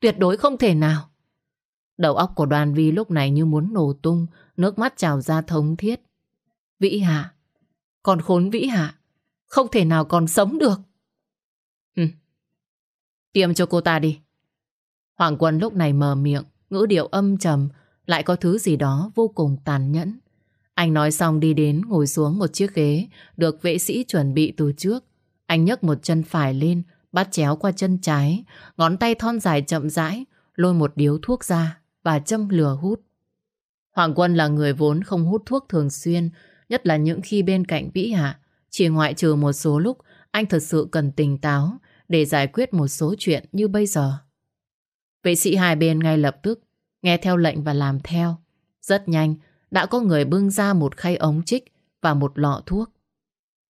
tuyệt đối không thể nào. Đầu óc của đoàn vi lúc này như muốn nổ tung, nước mắt trào ra thống thiết. Vĩ Hạ, còn khốn Vĩ Hạ, không thể nào còn sống được. Ừ. Tiêm cho cô ta đi. Hoàng Quân lúc này mờ miệng, ngữ điệu âm trầm, lại có thứ gì đó vô cùng tàn nhẫn. Anh nói xong đi đến ngồi xuống một chiếc ghế được vệ sĩ chuẩn bị từ trước. Anh nhấc một chân phải lên, bắt chéo qua chân trái, ngón tay thon dài chậm rãi, lôi một điếu thuốc ra và châm lửa hút. Hoàng Quân là người vốn không hút thuốc thường xuyên, nhất là những khi bên cạnh Vĩ Hạ. Chỉ ngoại trừ một số lúc, anh thật sự cần tỉnh táo để giải quyết một số chuyện như bây giờ. Vệ sĩ hai bên ngay lập tức nghe theo lệnh và làm theo. Rất nhanh, đã có người bưng ra một khay ống chích và một lọ thuốc.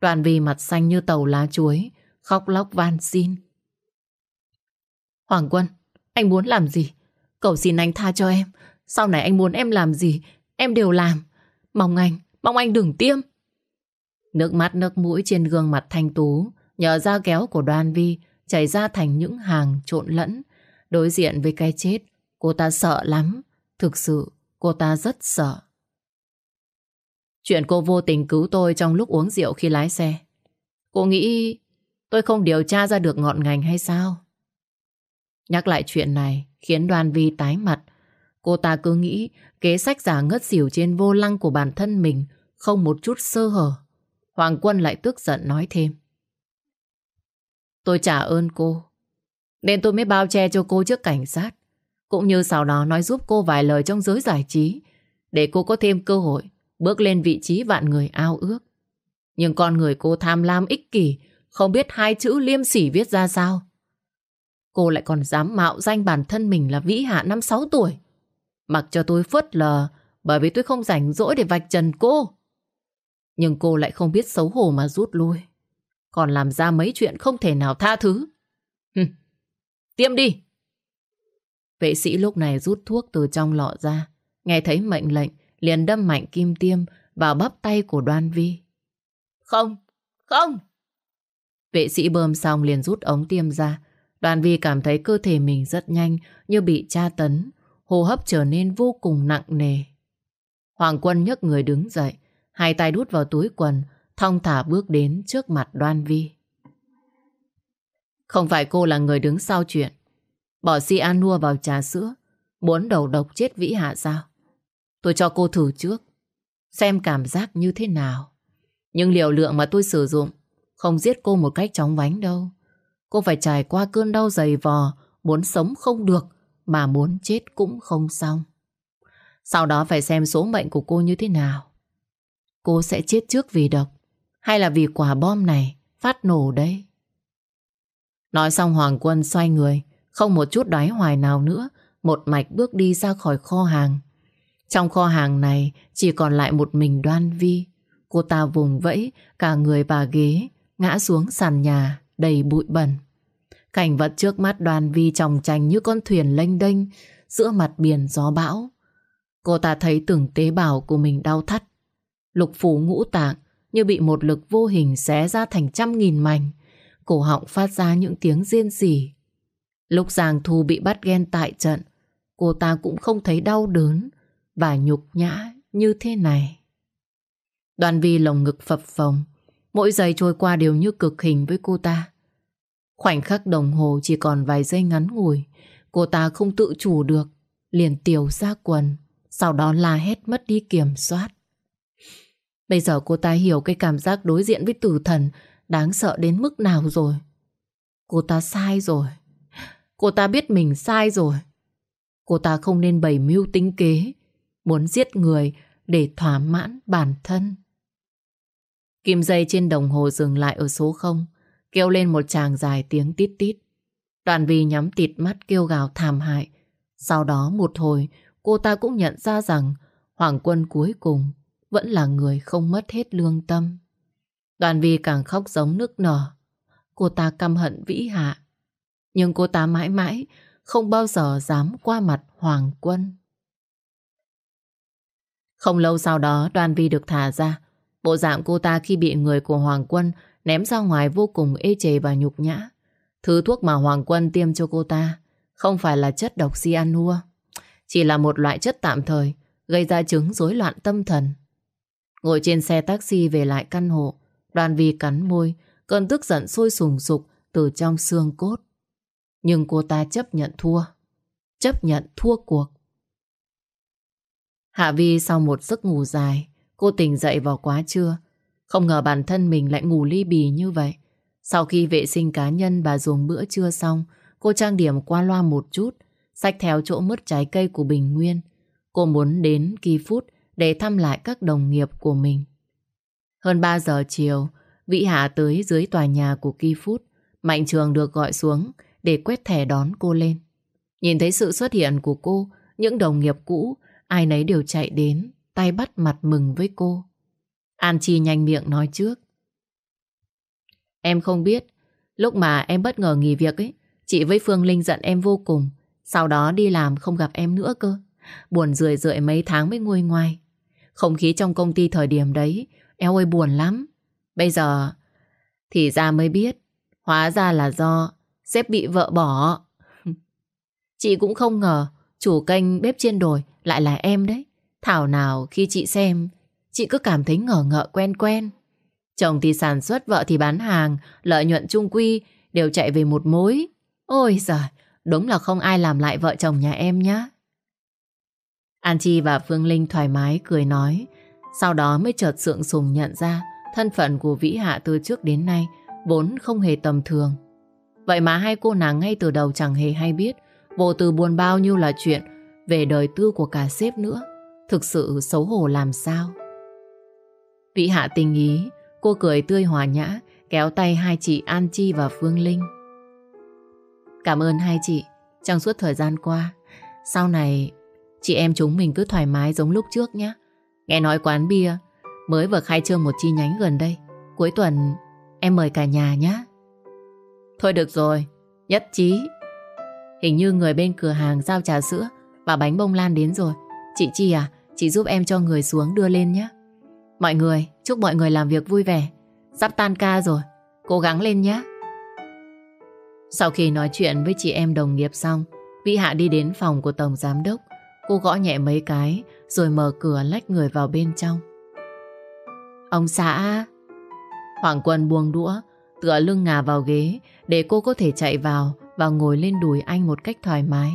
Đoàn vì mặt xanh như tàu lá chuối, khóc lóc van xin. Hoàng Quân, anh muốn làm gì? Cầu xin anh tha cho em. Sau này anh muốn em làm gì, em đều làm. Mong anh, mong anh đừng tiêm. Nước mắt nước mũi trên gương mặt thanh tú, nhờ da kéo của Đoàn vi, chảy ra thành những hàng trộn lẫn. Đối diện với cái chết, cô ta sợ lắm. Thực sự, cô ta rất sợ. Chuyện cô vô tình cứu tôi trong lúc uống rượu khi lái xe. Cô nghĩ tôi không điều tra ra được ngọn ngành hay sao? Nhắc lại chuyện này khiến đoàn vi tái mặt. Cô ta cứ nghĩ kế sách giả ngất xỉu trên vô lăng của bản thân mình không một chút sơ hở. Hoàng Quân lại tức giận nói thêm. Tôi trả ơn cô. Nên tôi mới bao che cho cô trước cảnh sát. Cũng như sau đó nói giúp cô vài lời trong giới giải trí. Để cô có thêm cơ hội bước lên vị trí vạn người ao ước. Nhưng con người cô tham lam ích kỷ, không biết hai chữ liêm sỉ viết ra sao. Cô lại còn dám mạo danh bản thân mình là vĩ hạ năm sáu tuổi. Mặc cho tôi phớt lờ bởi vì tôi không rảnh rỗi để vạch trần cô. Nhưng cô lại không biết xấu hổ mà rút lui. Còn làm ra mấy chuyện không thể nào tha thứ. Hừ. Tiêm đi! Vệ sĩ lúc này rút thuốc từ trong lọ ra. Nghe thấy mệnh lệnh, liền đâm mạnh kim tiêm vào bắp tay của đoan vi. Không! Không! Vệ sĩ bơm xong liền rút ống tiêm ra. Đoàn vi cảm thấy cơ thể mình rất nhanh như bị tra tấn. Hô hấp trở nên vô cùng nặng nề. Hoàng quân nhấc người đứng dậy. Hai tay đút vào túi quần. Thong thả bước đến trước mặt đoan vi. Không phải cô là người đứng sau chuyện. Bỏ si nua vào trà sữa. Muốn đầu độc chết vĩ hạ sao? Tôi cho cô thử trước. Xem cảm giác như thế nào. Nhưng liều lượng mà tôi sử dụng không giết cô một cách chóng vánh đâu. Cô phải trải qua cơn đau dày vò, muốn sống không được, mà muốn chết cũng không xong. Sau đó phải xem số mệnh của cô như thế nào. Cô sẽ chết trước vì độc, hay là vì quả bom này phát nổ đấy. Nói xong Hoàng Quân xoay người, không một chút đói hoài nào nữa, một mạch bước đi ra khỏi kho hàng. Trong kho hàng này chỉ còn lại một mình đoan vi. Cô ta vùng vẫy, cả người và ghế, ngã xuống sàn nhà, đầy bụi bẩn. Cảnh vật trước mắt đoàn vi tròng trành như con thuyền lênh đênh giữa mặt biển gió bão. Cô ta thấy từng tế bào của mình đau thắt. Lục phủ ngũ tạng như bị một lực vô hình xé ra thành trăm nghìn mảnh. Cổ họng phát ra những tiếng riêng rỉ. Lúc Giàng Thu bị bắt ghen tại trận, cô ta cũng không thấy đau đớn và nhục nhã như thế này. Đoàn vi lồng ngực phập phồng, mỗi giây trôi qua đều như cực hình với cô ta. Khoảnh khắc đồng hồ chỉ còn vài giây ngắn ngủi. Cô ta không tự chủ được. Liền tiểu ra quần. Sau đó la hét mất đi kiểm soát. Bây giờ cô ta hiểu cái cảm giác đối diện với tử thần đáng sợ đến mức nào rồi. Cô ta sai rồi. Cô ta biết mình sai rồi. Cô ta không nên bày mưu tính kế, muốn giết người để thỏa mãn bản thân. Kim dây trên đồng hồ dừng lại ở số 0, kêu lên một tràng dài tiếng tít tít. Đoàn Vi nhắm tịt mắt kêu gào thảm hại. Sau đó một hồi, cô ta cũng nhận ra rằng Hoàng Quân cuối cùng vẫn là người không mất hết lương tâm. Đoàn vi càng khóc giống nước nở. Cô ta căm hận vĩ hạ. Nhưng cô ta mãi mãi không bao giờ dám qua mặt Hoàng Quân. Không lâu sau đó đoàn vi được thả ra. Bộ dạng cô ta khi bị người của Hoàng Quân ném ra ngoài vô cùng ê chề và nhục nhã. Thứ thuốc mà Hoàng Quân tiêm cho cô ta không phải là chất độc cyanua, chỉ là một loại chất tạm thời gây ra chứng rối loạn tâm thần. Ngồi trên xe taxi về lại căn hộ, đoàn vi cắn môi, cơn tức giận sôi sùng sục từ trong xương cốt. Nhưng cô ta chấp nhận thua. Chấp nhận thua cuộc. Hạ Vi sau một giấc ngủ dài, cô tỉnh dậy vào quá trưa. Không ngờ bản thân mình lại ngủ ly bì như vậy. Sau khi vệ sinh cá nhân bà dùng bữa trưa xong, cô trang điểm qua loa một chút, sách theo chỗ mứt trái cây của Bình Nguyên. Cô muốn đến Kỳ Phút để thăm lại các đồng nghiệp của mình. Hơn 3 giờ chiều, Vĩ Hạ tới dưới tòa nhà của Kỳ Phút. Mạnh Trường được gọi xuống để quét thẻ đón cô lên. Nhìn thấy sự xuất hiện của cô, những đồng nghiệp cũ, ai nấy đều chạy đến, tay bắt mặt mừng với cô. An Chi nhanh miệng nói trước. Em không biết, lúc mà em bất ngờ nghỉ việc ấy, chị với Phương Linh giận em vô cùng. Sau đó đi làm không gặp em nữa cơ. Buồn rười rượi mấy tháng mới nguôi ngoài. Không khí trong công ty thời điểm đấy, eo ơi buồn lắm. Bây giờ thì ra mới biết, hóa ra là do sếp bị vợ bỏ. Chị cũng không ngờ chủ kênh bếp trên đồi lại là em đấy. Thảo nào khi chị xem, chị cứ cảm thấy ngờ ngợ quen quen. Chồng thì sản xuất, vợ thì bán hàng, lợi nhuận chung quy đều chạy về một mối. Ôi giời, đúng là không ai làm lại vợ chồng nhà em nhá. An Chi và Phương Linh thoải mái cười nói, sau đó mới chợt sượng sùng nhận ra thân phận của Vĩ Hạ từ trước đến nay vốn không hề tầm thường. Vậy mà hai cô nàng ngay từ đầu chẳng hề hay biết vô từ buồn bao nhiêu là chuyện về đời tư của cả sếp nữa. Thực sự xấu hổ làm sao? Vĩ Hạ tình ý, cô cười tươi hòa nhã, kéo tay hai chị An Chi và Phương Linh. Cảm ơn hai chị trong suốt thời gian qua. Sau này, chị em chúng mình cứ thoải mái giống lúc trước nhé. Nghe nói quán bia mới vừa khai trương một chi nhánh gần đây. Cuối tuần em mời cả nhà nhé. Thôi được rồi, nhất trí. Hình như người bên cửa hàng giao trà sữa và bánh bông lan đến rồi. Chị Chi à, chị giúp em cho người xuống đưa lên nhé. Mọi người, chúc mọi người làm việc vui vẻ. Sắp tan ca rồi, cố gắng lên nhé. Sau khi nói chuyện với chị em đồng nghiệp xong, Vĩ Hạ đi đến phòng của Tổng Giám Đốc. Cô gõ nhẹ mấy cái, rồi mở cửa lách người vào bên trong. Ông xã... Hoàng Quân buông đũa, tựa lưng ngà vào ghế để cô có thể chạy vào và ngồi lên đùi anh một cách thoải mái.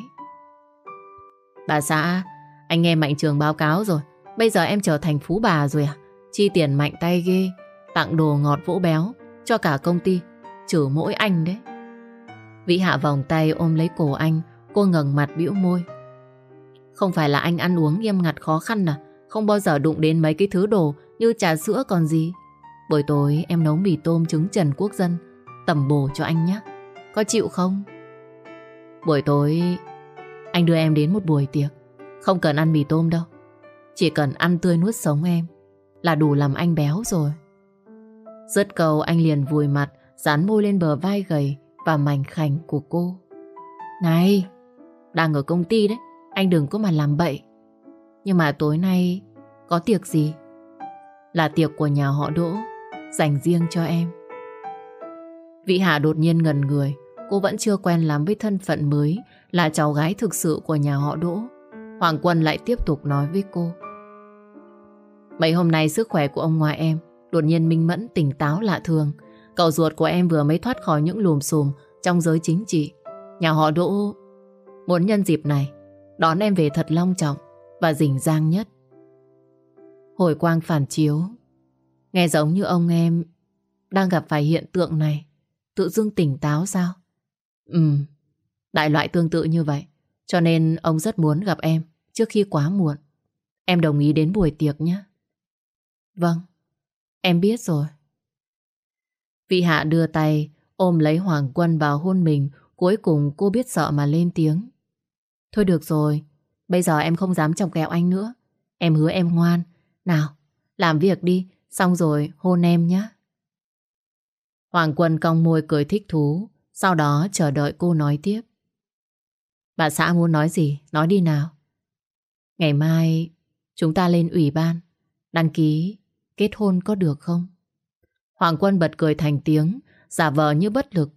Bà xã, anh nghe Mạnh Trường báo cáo rồi. Bây giờ em trở thành phú bà rồi à? Chi tiền mạnh tay ghê, tặng đồ ngọt vỗ béo cho cả công ty, trừ mỗi anh đấy. Vĩ hạ vòng tay ôm lấy cổ anh, cô ngẩng mặt bĩu môi. Không phải là anh ăn uống nghiêm ngặt khó khăn à? Không bao giờ đụng đến mấy cái thứ đồ như trà sữa còn gì. Buổi tối em nấu mì tôm trứng trần quốc dân, tẩm bổ cho anh nhé. Có chịu không? Buổi tối anh đưa em đến một buổi tiệc. Không cần ăn mì tôm đâu. Chỉ cần ăn tươi nuốt sống em là đủ làm anh béo rồi. Dứt cầu anh liền vùi mặt, dán môi lên bờ vai gầy và mảnh khảnh của cô. Này, đang ở công ty đấy, anh đừng có mà làm bậy. Nhưng mà tối nay có tiệc gì? Là tiệc của nhà họ Đỗ, dành riêng cho em. Vị Hạ đột nhiên ngần người, cô vẫn chưa quen lắm với thân phận mới là cháu gái thực sự của nhà họ Đỗ. Hoàng Quân lại tiếp tục nói với cô. Mấy hôm nay sức khỏe của ông ngoại em đột nhiên minh mẫn tỉnh táo lạ thường. Cậu ruột của em vừa mới thoát khỏi những lùm xùm trong giới chính trị, nhà họ Đỗ muốn nhân dịp này đón em về thật long trọng và rình rang nhất. Hồi quang phản chiếu, nghe giống như ông em đang gặp phải hiện tượng này, tự dưng tỉnh táo sao? Ừm, đại loại tương tự như vậy, cho nên ông rất muốn gặp em trước khi quá muộn. Em đồng ý đến buổi tiệc nhé. Vâng, em biết rồi. Vị hạ đưa tay ôm lấy Hoàng Quân vào hôn mình, cuối cùng cô biết sợ mà lên tiếng. Thôi được rồi, bây giờ em không dám chọc ghẹo anh nữa. Em hứa em ngoan. Nào, làm việc đi, xong rồi hôn em nhé. Hoàng Quân cong môi cười thích thú, sau đó chờ đợi cô nói tiếp. Bà xã muốn nói gì, nói đi nào. Ngày mai chúng ta lên ủy ban, đăng ký kết hôn có được không? Hoàng Quân bật cười thành tiếng, giả vờ như bất lực.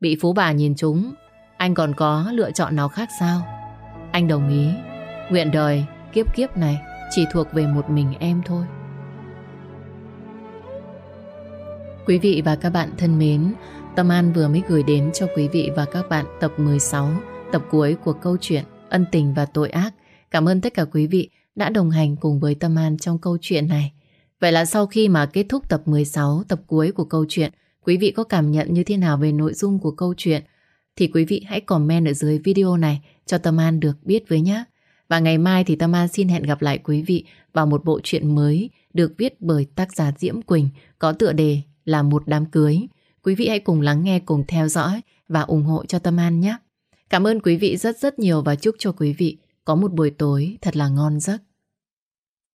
Bị phú bà nhìn chúng, anh còn có lựa chọn nào khác sao? Anh đồng ý, nguyện đời kiếp kiếp này chỉ thuộc về một mình em thôi. Quý vị và các bạn thân mến, Tâm An vừa mới gửi đến cho quý vị và các bạn tập 16, tập cuối của câu chuyện Ân tình và tội ác. Cảm ơn tất cả quý vị đã đồng hành cùng với Tâm An trong câu chuyện này. Vậy là sau khi mà kết thúc tập 16, tập cuối của câu chuyện, quý vị có cảm nhận như thế nào về nội dung của câu chuyện? Thì quý vị hãy comment ở dưới video này cho Tâm An được biết với nhé. Và ngày mai thì Tâm An xin hẹn gặp lại quý vị vào một bộ truyện mới được viết bởi tác giả Diễm Quỳnh có tựa đề là một đám cưới. Quý vị hãy cùng lắng nghe, cùng theo dõi và ủng hộ cho Tâm An nhé. Cảm ơn quý vị rất rất nhiều và chúc cho quý vị có một buổi tối thật là ngon giấc.